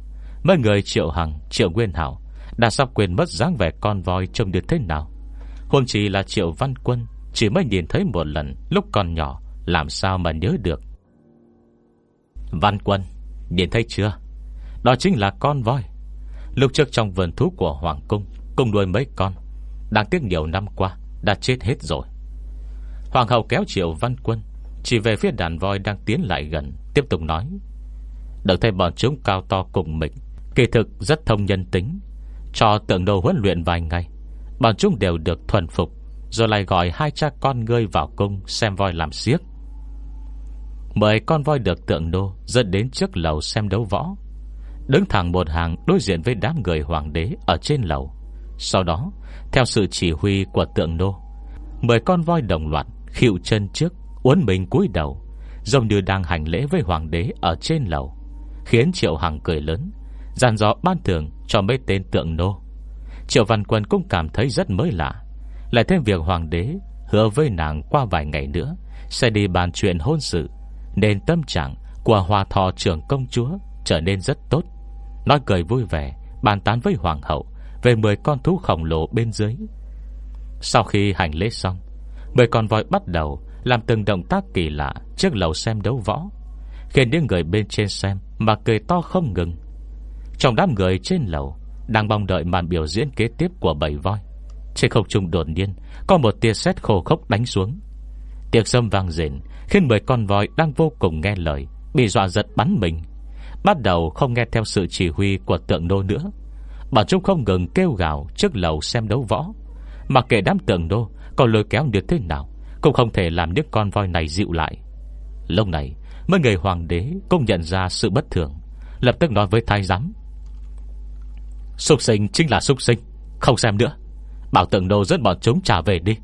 Mấy người Triệu Hằng, Triệu Nguyên Hảo đã sắp quên mất dáng vẻ con voi trông được thế nào. Hôn chỉ là Triệu Văn Quân, Chỉ mới nhìn thấy một lần, Lúc còn nhỏ, Làm sao mà nhớ được? Văn Quân, Nhìn thấy chưa? Đó chính là con voi. Lúc trước trong vườn thú của Hoàng Cung, Cùng đuôi mấy con, Đáng tiếc nhiều năm qua, Đã chết hết rồi. Hoàng hậu kéo Triệu Văn Quân, Chỉ về phía đàn voi đang tiến lại gần, Tiếp tục nói. Đừng thấy bọn chúng cao to cùng mình Kỳ thực rất thông nhân tính cho tượng đồ huấn luyện vài ngày. Bọn chúng đều được thuần phục, Rồi lại gọi hai cha con ngươi vào cung Xem voi làm siếc Mời con voi được tượng đô Dẫn đến trước lầu xem đấu võ. Đứng thẳng một hàng đối diện với đám người hoàng đế Ở trên lầu. Sau đó, theo sự chỉ huy của tượng đô, Mười con voi đồng loạt Khịu chân trước, Uốn mình cúi đầu, Giống như đang hành lễ với hoàng đế ở trên lầu, Khiến Triệu Hằng cười lớn. Giàn gió ban thường cho mấy tên tượng nô. Triệu Văn Quân cũng cảm thấy rất mới lạ. Lại thêm việc hoàng đế Hứa với nàng qua vài ngày nữa Sẽ đi bàn chuyện hôn sự, Nên tâm trạng của hòa thọ trưởng công chúa Trở nên rất tốt. Nói cười vui vẻ, Bàn tán với hoàng hậu Về 10 con thú khổng lồ bên dưới. Sau khi hành lễ xong 10 con voi bắt đầu Làm từng động tác kỳ lạ Trước lầu xem đấu võ. Khiến những người bên trên xem Mà cười to không ngừng trong đám người trên lầu, Đang mong đợi màn biểu diễn kế tiếp của bầy voi, Trên không trung đột nhiên Có một tia sét khô khốc đánh xuống. Tiếng sâm vang rền, Khiến mười con voi đang vô cùng nghe lời, Bị dọa giật bắn mình. Bắt đầu không nghe theo sự chỉ huy của tượng đô nữa. Bọn chúng không ngừng kêu gào Trước lầu xem đấu võ. Mà kể đám tượng đô Còn lôi kéo được thế nào, Cũng không thể làm những con voi này dịu lại. Lúc này, Mấy người hoàng đế cũng nhận ra sự bất thường, Lập tức nói với thái giám. Súc sinh chính là súc sinh, Không xem nữa. Bảo tượng đồ dẫn bọn chúng trả về đi.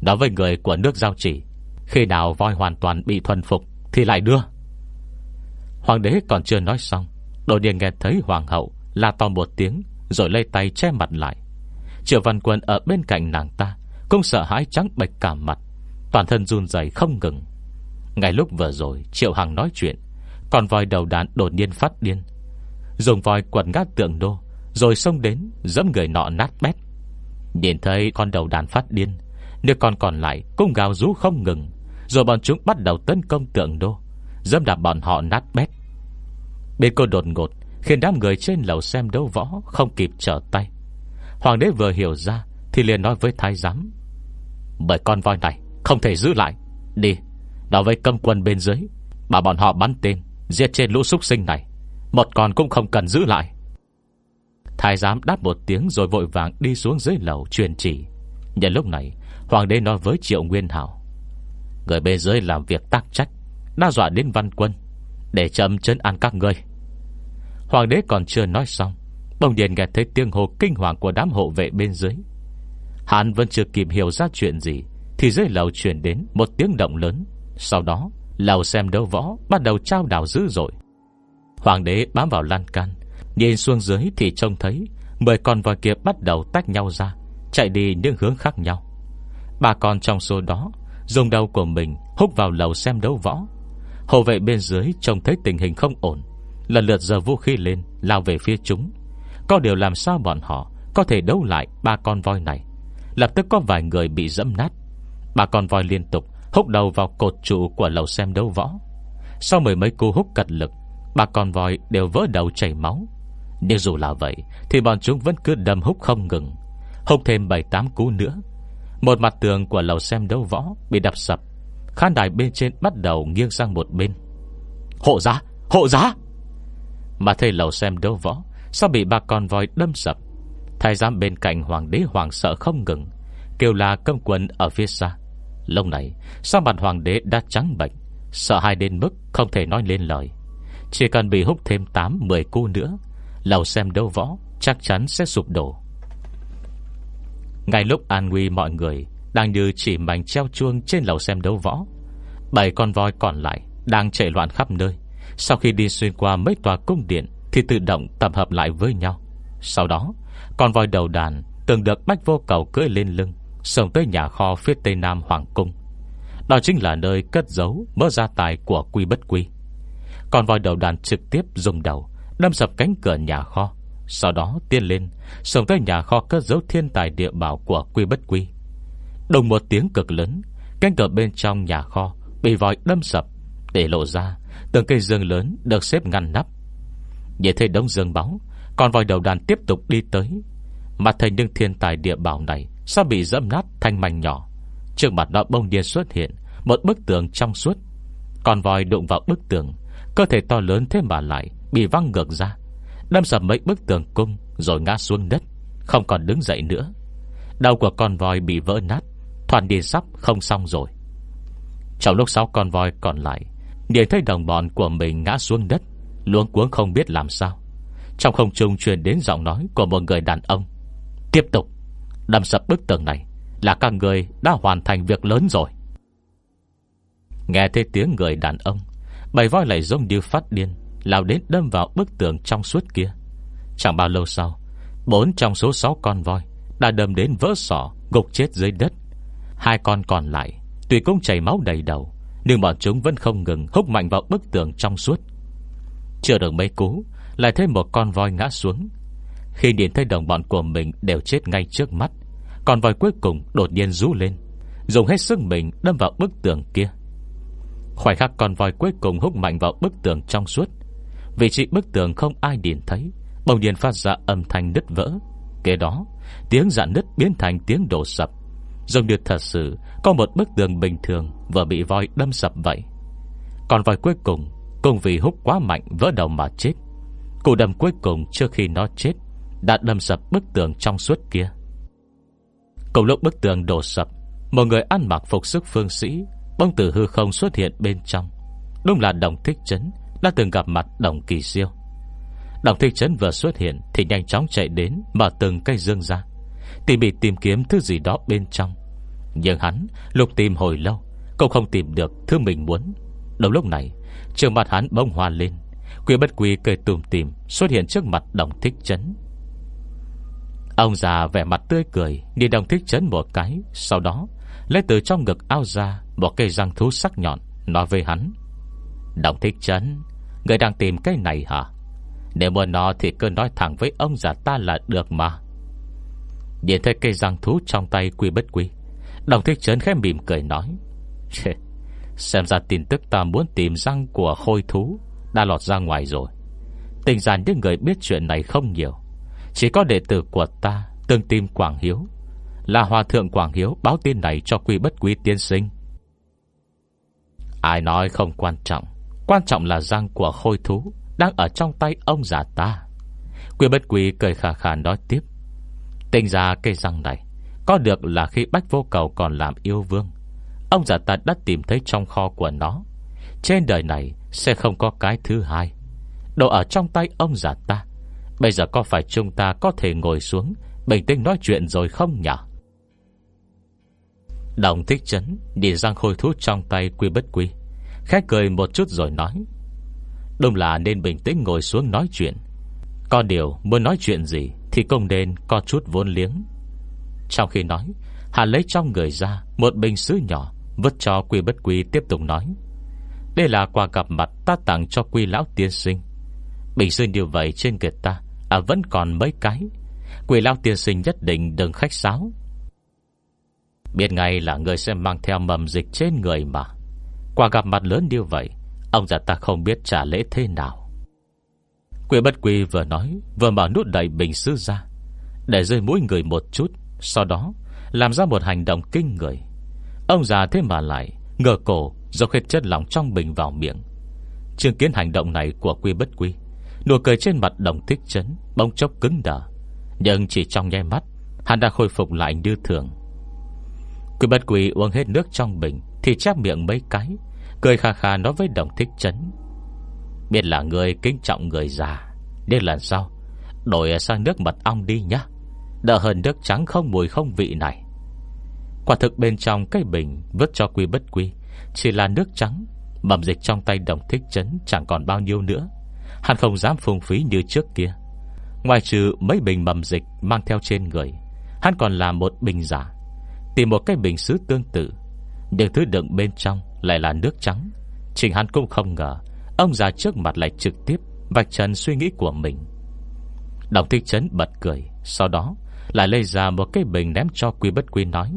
Nói với người của nước giao chỉ, Khi nào voi hoàn toàn bị thuần phục Thì lại đưa. Hoàng đế còn chưa nói xong, Đột nhiên nghe thấy hoàng hậu La to một tiếng, Rồi lấy tay che mặt lại. Triệu Văn Quân ở bên cạnh nàng ta, Cũng sợ hãi trắng bệch cả mặt, Toàn thân run dày không ngừng. Ngay lúc vừa rồi, Triệu Hằng nói chuyện Còn voi đầu đàn đột nhiên phát điên. Dùng voi quần ngát tượng đô rồi xông đến, dẫm người nọ nát bét. Nhìn thấy con đầu đàn phát điên, Nếu con còn lại cũng gào rú không ngừng. Rồi bọn chúng bắt đầu tấn công tượng đô, Dẫm đạp bọn họ nát bét. Bên cô đột ngột, Khiến đám người trên lầu xem đấu võ Không kịp trở tay. Hoàng đế vừa hiểu ra, Thì liền nói với thái giám, Bởi con voi này không thể giữ lại. Đi Đó với cầm quân bên dưới, Bảo bọn họ bắn tên, Giết trên lũ súc sinh này. Một con cũng không cần giữ lại. Thái giám đáp một tiếng rồi vội vàng đi xuống dưới lầu truyền chỉ. Nhân lúc này, Hoàng đế nói với Triệu Nguyên Hảo, Người bên dưới làm việc tác trách, Đa dọa đến văn quân, Để chậm chân ăn các ngươi. Hoàng đế còn chưa nói xong Bồng điền nghe thấy tiếng hồ kinh hoàng của đám hộ vệ bên dưới. Hắn vẫn chưa kịp hiểu ra chuyện gì, Thì dưới lầu chuyển đến một tiếng động lớn. Sau đó, Lầu xem đấu võ Bắt đầu trao đảo dữ dội. Hoàng đế bám vào lan can Nhìn xuống dưới thì trông thấy Mười con voi kia bắt đầu tách nhau ra, Chạy đi những hướng khác nhau. Ba con trong số đó Dùng đầu của mình húc vào lầu xem đấu võ. Hồ vệ bên dưới trông thấy tình hình không ổn, Lần lượt giờ vũ khí lên, Lao về phía chúng. Có điều làm sao bọn họ Có thể đấu lại ba con voi này? Lập tức có vài người bị dẫm nát. Ba con voi liên tục húc đầu vào cột trụ của lầu xem đấu võ. Sau mười mấy cú húc cật lực, Ba con voi đều vỡ đầu chảy máu. Nhưng dù là vậy, Thì bọn chúng vẫn cứ đâm hút không ngừng. Húc thêm 7-8 cú nữa. Một mặt tường của lầu xem đấu võ Bị đập sập. Khán đài bên trên bắt đầu nghiêng sang một bên. Hộ giá! Hộ giá! Mà thấy lầu xem đấu võ, Sao bị ba con voi đâm sập? Thái giám bên cạnh hoàng đế hoàng sợ không ngừng, Kêu là công quân ở phía xa. Lâu này Sao mặt hoàng đế đã trắng bệnh Sợ hai đến mức không thể nói lên lời. Chỉ cần bị húc thêm 8-10 cu nữa Lầu xem đấu võ, Chắc chắn sẽ sụp đổ. Ngay lúc an nguy mọi người Đang như chỉ mảnh treo chuông Trên lầu xem đấu võ, Bảy con voi còn lại Đang chạy loạn khắp nơi. Sau khi đi xuyên qua mấy tòa cung điện Thì tự động tập hợp lại với nhau. Sau đó, Con voi đầu đàn Từng được bách vô cầu cưỡi lên lưng Sống tới nhà kho phía tây nam Hoàng Cung. Đó chính là nơi cất giấu Mớ gia tài của quy bất quy. Con voi đầu đàn trực tiếp dùng đầu Đâm sập cánh cửa nhà kho. Sau đó tiên lên sống tới nhà kho cất dấu thiên tài địa bảo Của quy bất quy. Đồng một tiếng cực lớn, Cánh cửa bên trong nhà kho Bị vòi đâm sập Để lộ ra Từng cây dương lớn được xếp ngăn nắp. Nhìn thấy đống dương báo còn vòi đầu đàn tiếp tục đi tới. Mà thấy những thiên tài địa bảo này Sao bị dẫm nát thành mảnh nhỏ. Trước mặt nó bông điên xuất hiện Một bức tường trong suốt. Còn vòi đụng vào bức tường, Cơ thể to lớn thế mà lại Bị văng ngược ra. Đâm sập mấy bức tường cung, Rồi ngã xuống đất, Không còn đứng dậy nữa. Đầu của con voi bị vỡ nát Thoàn đi sắp không xong rồi. Trong lúc sáu con voi còn lại Nhìn thấy đồng bọn của mình ngã xuống đất, Luống cuống không biết làm sao. Trong không trung truyền đến giọng nói Của một người đàn ông. Tiếp tục, Đâm sập bức tường này, Là các người đã hoàn thành việc lớn rồi. Nghe thấy tiếng người đàn ông, Bầy voi lại giống như phát điên Lao đến đâm vào bức tường trong suốt kia. Chẳng bao lâu sau, Bốn trong số sáu con voi Đã đâm đến vỡ sọ, Gục chết dưới đất. Hai con còn lại Tuy cũng chảy máu đầy đầu, Nhưng bọn chúng vẫn không ngừng húc mạnh vào bức tường trong suốt. Chưa được mấy cú, Lại thêm một con voi ngã xuống. Khi nhìn thấy đồng bọn của mình đều chết ngay trước mắt, Con voi cuối cùng đột nhiên rú lên, Dùng hết sức mình đâm vào bức tường kia. Khoảnh khắc con voi cuối cùng húc mạnh vào bức tường trong suốt Vị trí bức tường không ai nhìn thấy, Bỗng nhiên phát ra âm thanh nứt vỡ. Kế đó, Tiếng dạn nứt biến thành tiếng đổ sập. Dường như thật sự, Có một bức tường bình thường Vừa bị voi đâm sập vậy. Còn voi cuối cùng Cùng vì hút quá mạnh vỡ đầu mà chết. Cụ đâm cuối cùng trước khi nó chết, Đã đâm sập bức tường trong suốt kia. Cùng lúc bức tường đổ sập, Một người ăn mặc phục sức phương sĩ Bông tử hư không xuất hiện bên trong. Đúng là đồng thích chấn đã từng gặp mặt đồng kỳ siêu Đồng thích chấn vừa xuất hiện Thì nhanh chóng chạy đến Mở từng cây dương ra Tìm bị tìm kiếm thứ gì đó bên trong. Nhưng hắn lục tìm hồi lâu, Cũng không tìm được thứ mình muốn. Đầu lúc này Trường mặt hắn bông hoa lên, Quy bất quy cười tùm tìm Xuất hiện trước mặt đồng thích chấn Ông già vẻ mặt tươi cười Đi đồng thích chấn một cái, Sau đó lấy từ trong ngực ao ra Một cây răng thú sắc nhọn, Nói với hắn. Đồng thích chấn Người đang tìm cái này hả? Nếu muốn nó thì cứ nói thẳng với ông già ta là được mà. Nhìn thấy cây răng thú trong tay quy bất quy, Đồng thích chấn khẽ mỉm cười nói Xem ra tin tức ta muốn tìm răng của khôi thú Đã lọt ra ngoài rồi. Tình giản những người biết chuyện này không nhiều. Chỉ có đệ tử của ta, Tương tim Quảng Hiếu, Là Hòa Thượng Quảng Hiếu báo tin này cho quy bất quý tiên sinh. Ai nói không quan trọng. Quan trọng là răng của khôi thú Đang ở trong tay ông già ta. Quy bất quý cười khà khà nói tiếp. Tình ra cây răng này, Có được là khi Bách Vô Cầu còn làm yêu vương, Ông già ta đã tìm thấy trong kho của nó. Trên đời này Sẽ không có cái thứ hai. Đồ ở trong tay ông già ta, Bây giờ có phải chúng ta có thể ngồi xuống, Bình tĩnh nói chuyện rồi không nhỉ? Đồng thích chấn Đi răng khôi thú trong tay quy bất quy Khách cười một chút rồi nói, Đúng là nên bình tĩnh ngồi xuống nói chuyện. Có điều muốn nói chuyện gì Thì công nên có chút vốn liếng. Trong khi nói, Hà lấy trong người ra Một bình sứ nhỏ, Vứt cho quy bất quy tiếp tục nói, Đây là quà gặp mặt ta tặng cho quy lão tiên sinh. Bình sứ như vậy trên người ta À vẫn còn mấy cái. Quỷ lão tiên sinh nhất định đừng khách sáo. Biết ngay là người sẽ mang theo mầm dịch trên người mà. Qua gặp mặt lớn như vậy, Ông già ta không biết trả lễ thế nào. Quỷ bất quỷ vừa nói, Vừa mở nút đẩy bình sứ ra, Để rơi mũi người một chút, Sau đó làm ra một hành động kinh người. Ông già thế mà lại Ngờ cổ, dốc hết chất lỏng trong bình vào miệng. Chứng kiến hành động này của quy bất quy Nụ cười trên mặt đồng thích chấn Bông chốc cứng đờ. Nhưng chỉ trong nháy mắt, Hắn đã khôi phục lại như thường. Quy bất quy uống hết nước trong bình thì chép miệng mấy cái, Cười khà khà nói với đồng thích chấn Biết là người kính trọng người già Đến lần sau, Đổi sang nước mật ong đi nhá. Đỡ hơn nước trắng không mùi không vị này. Quả thực bên trong cái bình Vứt cho quy bất quy Chỉ là nước trắng, Mầm dịch trong tay đồng thích chấn Chẳng còn bao nhiêu nữa. Hắn không dám phung phí như trước kia. Ngoài trừ mấy bình mầm dịch Mang theo trên người, Hắn còn làm một bình giả. Tìm một cái bình xứ tương tự nhưng thứ đựng bên trong lại là nước trắng. Trình hắn cũng không ngờ, Ông già trước mặt lại trực tiếp Vạch trần suy nghĩ của mình. Đồng thích chấn bật cười, Sau đó lại lấy ra một cái bình ném cho quy bất quy nói,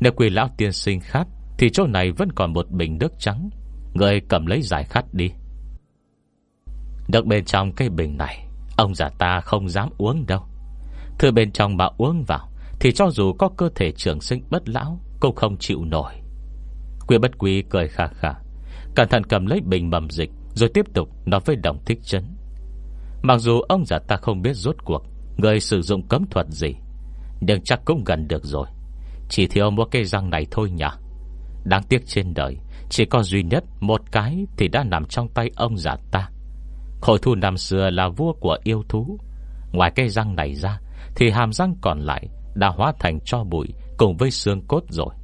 Nếu quy lão tiên sinh khát, Thì chỗ này vẫn còn một bình nước trắng. Người cầm lấy giải khát đi. Nước bên trong cái bình này, Ông già ta không dám uống đâu. Thứ bên trong mà uống vào, Thì cho dù có cơ thể trường sinh bất lão cũng không chịu nổi. Quyên bất quý cười khà khà Cẩn thận cầm lấy bình mầm dịch, Rồi tiếp tục nói với đồng thích chấn Mặc dù ông già ta không biết rốt cuộc Người sử dụng cấm thuật gì, Nhưng chắc cũng gần được rồi. Chỉ thiếu một cây răng này thôi nhỉ. Đáng tiếc trên đời, Chỉ có duy nhất một cái Thì đã nằm trong tay ông già ta. Khổ thu năm xưa là vua của yêu thú. Ngoài cây răng này ra, Thì hàm răng còn lại Đã hóa thành cho bụi Cùng với xương cốt rồi.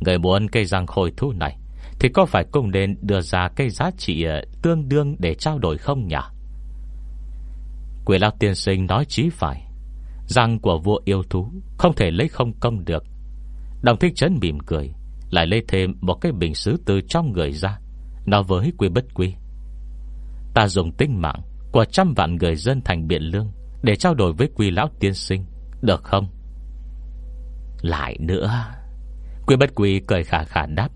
Người muốn cây răng khôi thú này, Thì có phải cũng nên đưa ra cây giá trị ờ, Tương đương để trao đổi không nhỉ? Quỷ lao tiên sinh nói chí phải, Răng của vua yêu thú Không thể lấy không công được. Đồng thích chấn mỉm cười, Lại lấy thêm một cái bình xứ từ trong người ra, Nói với quy bất quy. Ta dùng tinh mạng Của trăm vạn người dân thành biện lương Để trao đổi với quy lão tiên sinh, Được không? Lại nữa. Quy bất quy cười khả khả đáp.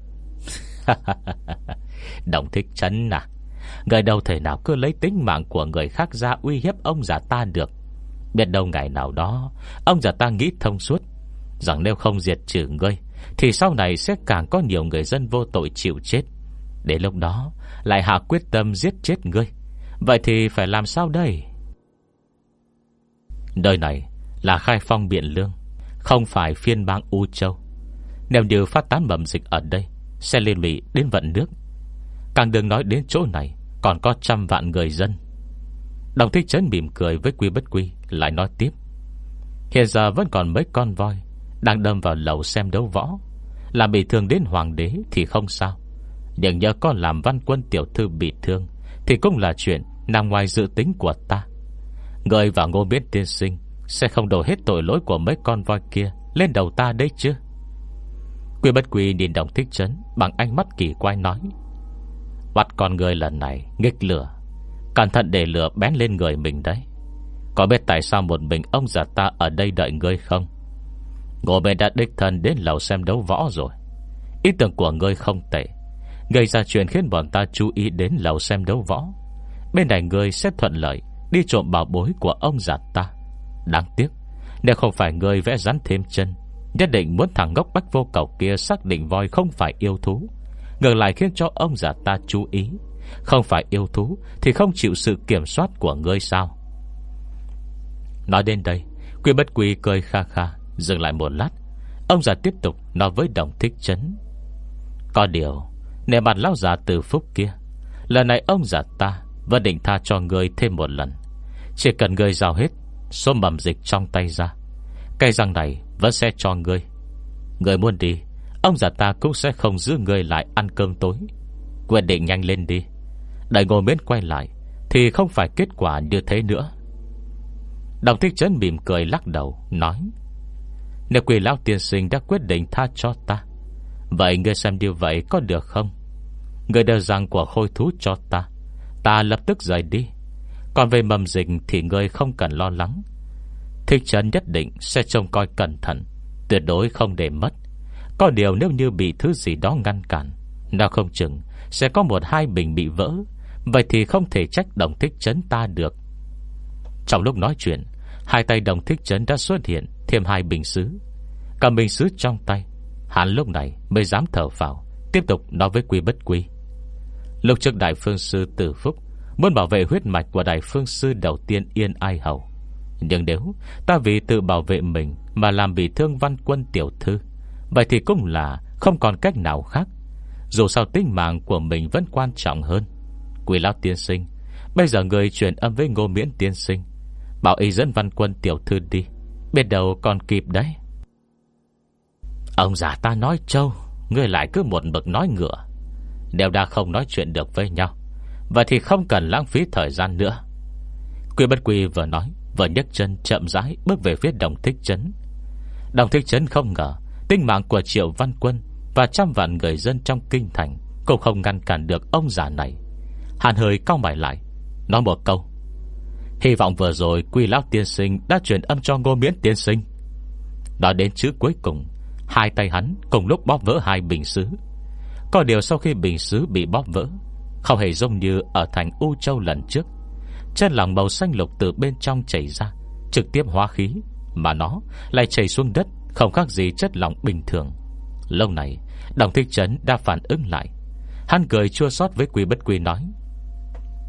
Đồng thích chấn à. Người đâu thể nào cứ lấy tính mạng của người khác ra uy hiếp ông già ta được. Biết đâu ngày nào đó, Ông già ta nghĩ thông suốt. Rằng nếu không diệt trừ ngươi, Thì sau này sẽ càng có nhiều người dân vô tội chịu chết. Đến lúc đó, Lại hạ quyết tâm giết chết ngươi. Vậy thì phải làm sao đây? Nơi này là khai phong Biện Lương. Không phải phiên bang U Châu. Nếu như phát tán mầm dịch ở đây, Sẽ liên lụy đến vận nước. Càng đừng nói đến chỗ này, Còn có trăm vạn người dân. Đồng thích chấn mỉm cười với quy bất quy, Lại nói tiếp. Hiện giờ vẫn còn mấy con voi Đang đâm vào lầu xem đấu võ. Làm bị thương đến hoàng đế thì không sao. Nhưng nhớ con làm văn quân tiểu thư bị thương, Thì cũng là chuyện Nằm ngoài dự tính của ta. Người và ngô biết tiên sinh sẽ không đổ hết tội lỗi của mấy con voi kia Lên đầu ta đấy chứ? Quy bất quy nhìn đồng thích chấn Bằng ánh mắt kỳ quái nói, Bắt con người lần này nghịch lửa, Cẩn thận để lửa bén lên người mình đấy. Có biết tại sao một mình ông già ta Ở đây đợi ngươi không? Ngô bên đã đích thân đến lầu xem đấu võ rồi. Ý tưởng của ngươi không tệ, Gây ra chuyện khiến bọn ta chú ý đến lầu xem đấu võ. Bên này ngươi sẽ thuận lợi Đi trộm bảo bối của ông già ta. Đáng tiếc, Nếu không phải người vẽ rắn thêm chân, Nhất định muốn thằng ngốc bách vô cầu kia Xác định voi không phải yêu thú. Ngược lại khiến cho ông già ta chú ý, Không phải yêu thú Thì không chịu sự kiểm soát của ngươi sao? Nói đến đây, Quy bất quy cười kha kha, Dừng lại một lát. Ông già tiếp tục nói với đồng thích chấn. Có điều Nè mặt lão già từ phúc kia, Lần này ông già ta Vẫn định tha cho người thêm một lần. Chỉ cần người giao hết Số mầm dịch trong tay ra. Cây răng này vẫn sẽ cho ngươi. Ngươi muốn đi, Ông già ta cũng sẽ không giữ ngươi lại ăn cơm tối. Quyết định nhanh lên đi. Đợi ngồi miễn quay lại, Thì không phải kết quả như thế nữa. Đồng thích chấn mỉm cười lắc đầu, Nói, Nếu quỷ lão tiên sinh đã quyết định tha cho ta, Vậy ngươi xem điều vậy có được không? Ngươi đưa răng của khôi thú cho ta Ta lập tức rời đi. Còn về mầm dịch thì ngươi không cần lo lắng. Thích chấn nhất định sẽ trông coi cẩn thận, Tuyệt đối không để mất. Có điều nếu như bị thứ gì đó ngăn cản Nào không chừng Sẽ có một hai bình bị vỡ. Vậy thì không thể trách đồng thích chấn ta được. Trong lúc nói chuyện, Hai tay đồng thích chấn đã xuất hiện Thêm hai bình xứ Cầm bình xứ trong tay, Hắn lúc này mới dám thở vào, Tiếp tục nói với quý bất quý Lúc trước đại phương sư tử phúc Muốn bảo vệ huyết mạch của đại phương sư đầu tiên yên ai hầu Nhưng nếu ta vì tự bảo vệ mình Mà làm bị thương văn quân tiểu thư, Vậy thì cũng là Không còn cách nào khác. Dù sao tính mạng của mình vẫn quan trọng hơn. Quỷ lão tiên sinh, Bây giờ người truyền âm với ngô miễn tiên sinh, Bảo y dẫn văn quân tiểu thư đi, Biết đầu còn kịp đấy. Ông già ta nói trâu Ngươi lại cứ một bậc nói ngựa. Đều đã không nói chuyện được với nhau Vậy thì không cần lãng phí thời gian nữa. Quy bất quy vừa nói, Vừa nhấc chân chậm rãi Bước về phía đồng thích trấn Đồng thích trấn không ngờ Tinh mạng của triệu văn quân Và trăm vạn người dân trong kinh thành Cũng không ngăn cản được ông già này. Hàn hơi cao mày lại, Nói một câu. Hy vọng vừa rồi quy lão tiên sinh Đã truyền âm cho ngô miễn tiên sinh. Nói đến chữ cuối cùng, Hai tay hắn cùng lúc bóp vỡ hai bình xứ. Có điều sau khi bình xứ bị bóp vỡ không hề giống như ở thành U Châu lần trước. Chân lòng màu xanh lục từ bên trong chảy ra, Trực tiếp hóa khí, Mà nó lại chảy xuống đất, Không khác gì chất lỏng bình thường. Lâu này, Đồng thích trấn đã phản ứng lại. Hắn cười chua sót với quỷ bất quỷ nói,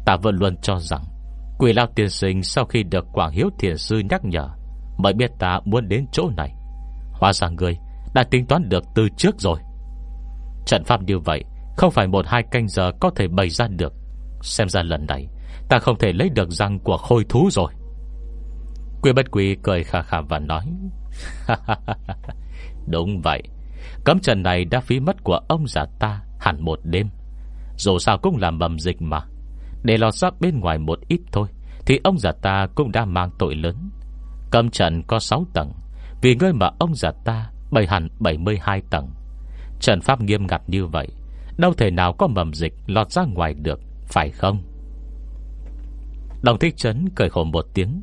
Ta vẫn luôn cho rằng Quỷ lao tiên sinh sau khi được Quảng Hiếu Thiền Sư nhắc nhở, Mới biết ta muốn đến chỗ này. Hóa ra người đã tính toán được từ trước rồi. Trận pháp như vậy không phải một hai canh giờ có thể bày ra được. Xem ra lần này, Ta không thể lấy được răng của khôi thú rồi. Quy bất quy cười khà khà và nói Đúng vậy. Cấm trận này đã phí mất của ông già ta Hẳn một đêm. Dù sao cũng là mầm dịch mà. Để lọt ra bên ngoài một ít thôi, Thì ông già ta cũng đã mang tội lớn. Cấm trận có 6 tầng, Vì ngươi mà ông già ta Bày hẳn 72 tầng. Trận pháp nghiêm ngặt như vậy Đâu thể nào có mầm dịch lọt ra ngoài được, Phải không? Đồng thích trấn cười khổ một tiếng,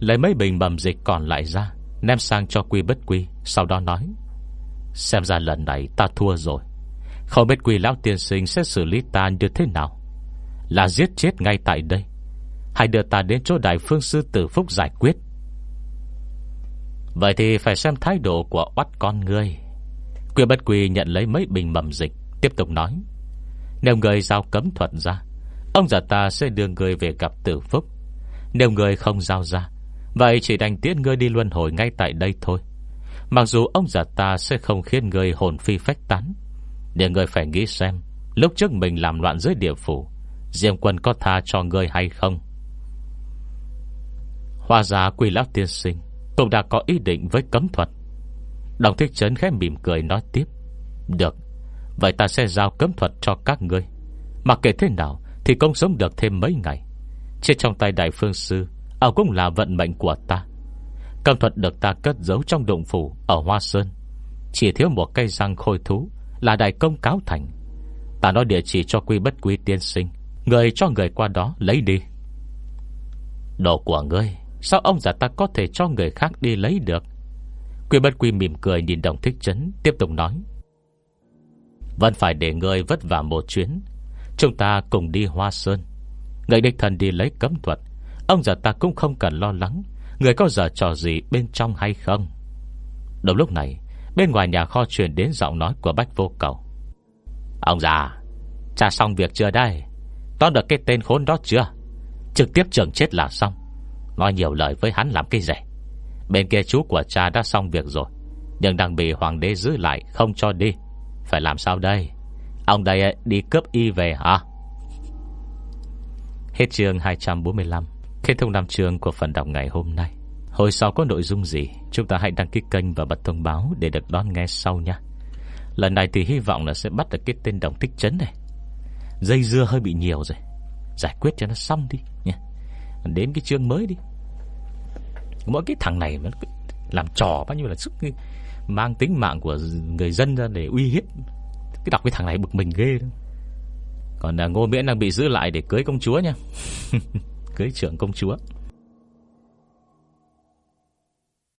Lấy mấy bình mầm dịch còn lại ra, Ném sang cho quy bất quy, Sau đó nói, Xem ra lần này ta thua rồi. Không biết quy lão tiên sinh sẽ xử lý ta như thế nào? Là giết chết ngay tại đây, Hay đưa ta đến chỗ đại phương sư tử phúc giải quyết? Vậy thì phải xem thái độ của oắt con ngươi. Quy bất quy nhận lấy mấy bình mầm dịch Tiếp tục nói, Nếu người giao cấm thuật ra, Ông già ta sẽ đưa người về gặp tử phúc. Nếu người không giao ra, Vậy chỉ đành tiễn ngươi đi luân hồi ngay tại đây thôi. Mặc dù ông già ta sẽ không khiến người hồn phi phách tán Để người phải nghĩ xem, Lúc trước mình làm loạn dưới địa phủ Diệm quân có tha cho người hay không? Hoa giá quỳ lão tiên sinh cũng đã có ý định với cấm thuật. Đồng thích trấn khẽ mỉm cười nói tiếp, Được Vậy ta sẽ giao cấm thuật cho các ngươi. Mặc kệ thế nào Thì cũng sống được thêm mấy ngày. Trên trong tay đại phương sư Ông cũng là vận mệnh của ta. Cấm thuật được ta cất giấu trong động phủ Ở Hoa Sơn. Chỉ thiếu một cây răng khôi thú Là đại công cáo thành. Ta nói địa chỉ cho quy bất quy tiên sinh. Người cho người qua đó lấy đi. Đồ của ngươi, Sao ông già ta có thể cho người khác đi lấy được? Quy bất quy mỉm cười nhìn đồng thích chấn, Tiếp tục nói. Vẫn phải để ngươi vất vả một chuyến. Chúng ta cùng đi Hoa Sơn. Người địch thần đi lấy cấm thuật. Ông già ta cũng không cần lo lắng. Người có giờ trò gì bên trong hay không? Đúng lúc này, Bên ngoài nhà kho truyền đến giọng nói của Bách Vô Cầu. Ông già, cha xong việc chưa đây? Tóm được cái tên khốn đó chưa? Trực tiếp trường chết là xong. Nói nhiều lời với hắn làm cái gì? Bên kia chú của cha đã xong việc rồi, Nhưng đang bị hoàng đế giữ lại Không cho đi. Phải làm sao đây? Ông đây ờ, đi cướp y về hả? Hết chương 245 Kết thúc năm chương của phần đọc ngày hôm nay. Hồi sau có nội dung gì, Chúng ta hãy đăng ký kênh và bật thông báo Để được đón nghe sau nha Lần này thì hy vọng là sẽ bắt được cái tên đồng thích chấn này. Dây dưa hơi bị nhiều rồi. Giải quyết cho nó xong đi nha Đến cái chương mới đi. Mỗi cái thằng này nó làm trò bao nhiêu là sức Mang tính mạng của người dân ra để uy hiếp. Cái đọc cái thằng này bực mình ghê đó. Còn là Ngô Miễn đang bị giữ lại để cưới công chúa nha. Cưới trưởng công chúa.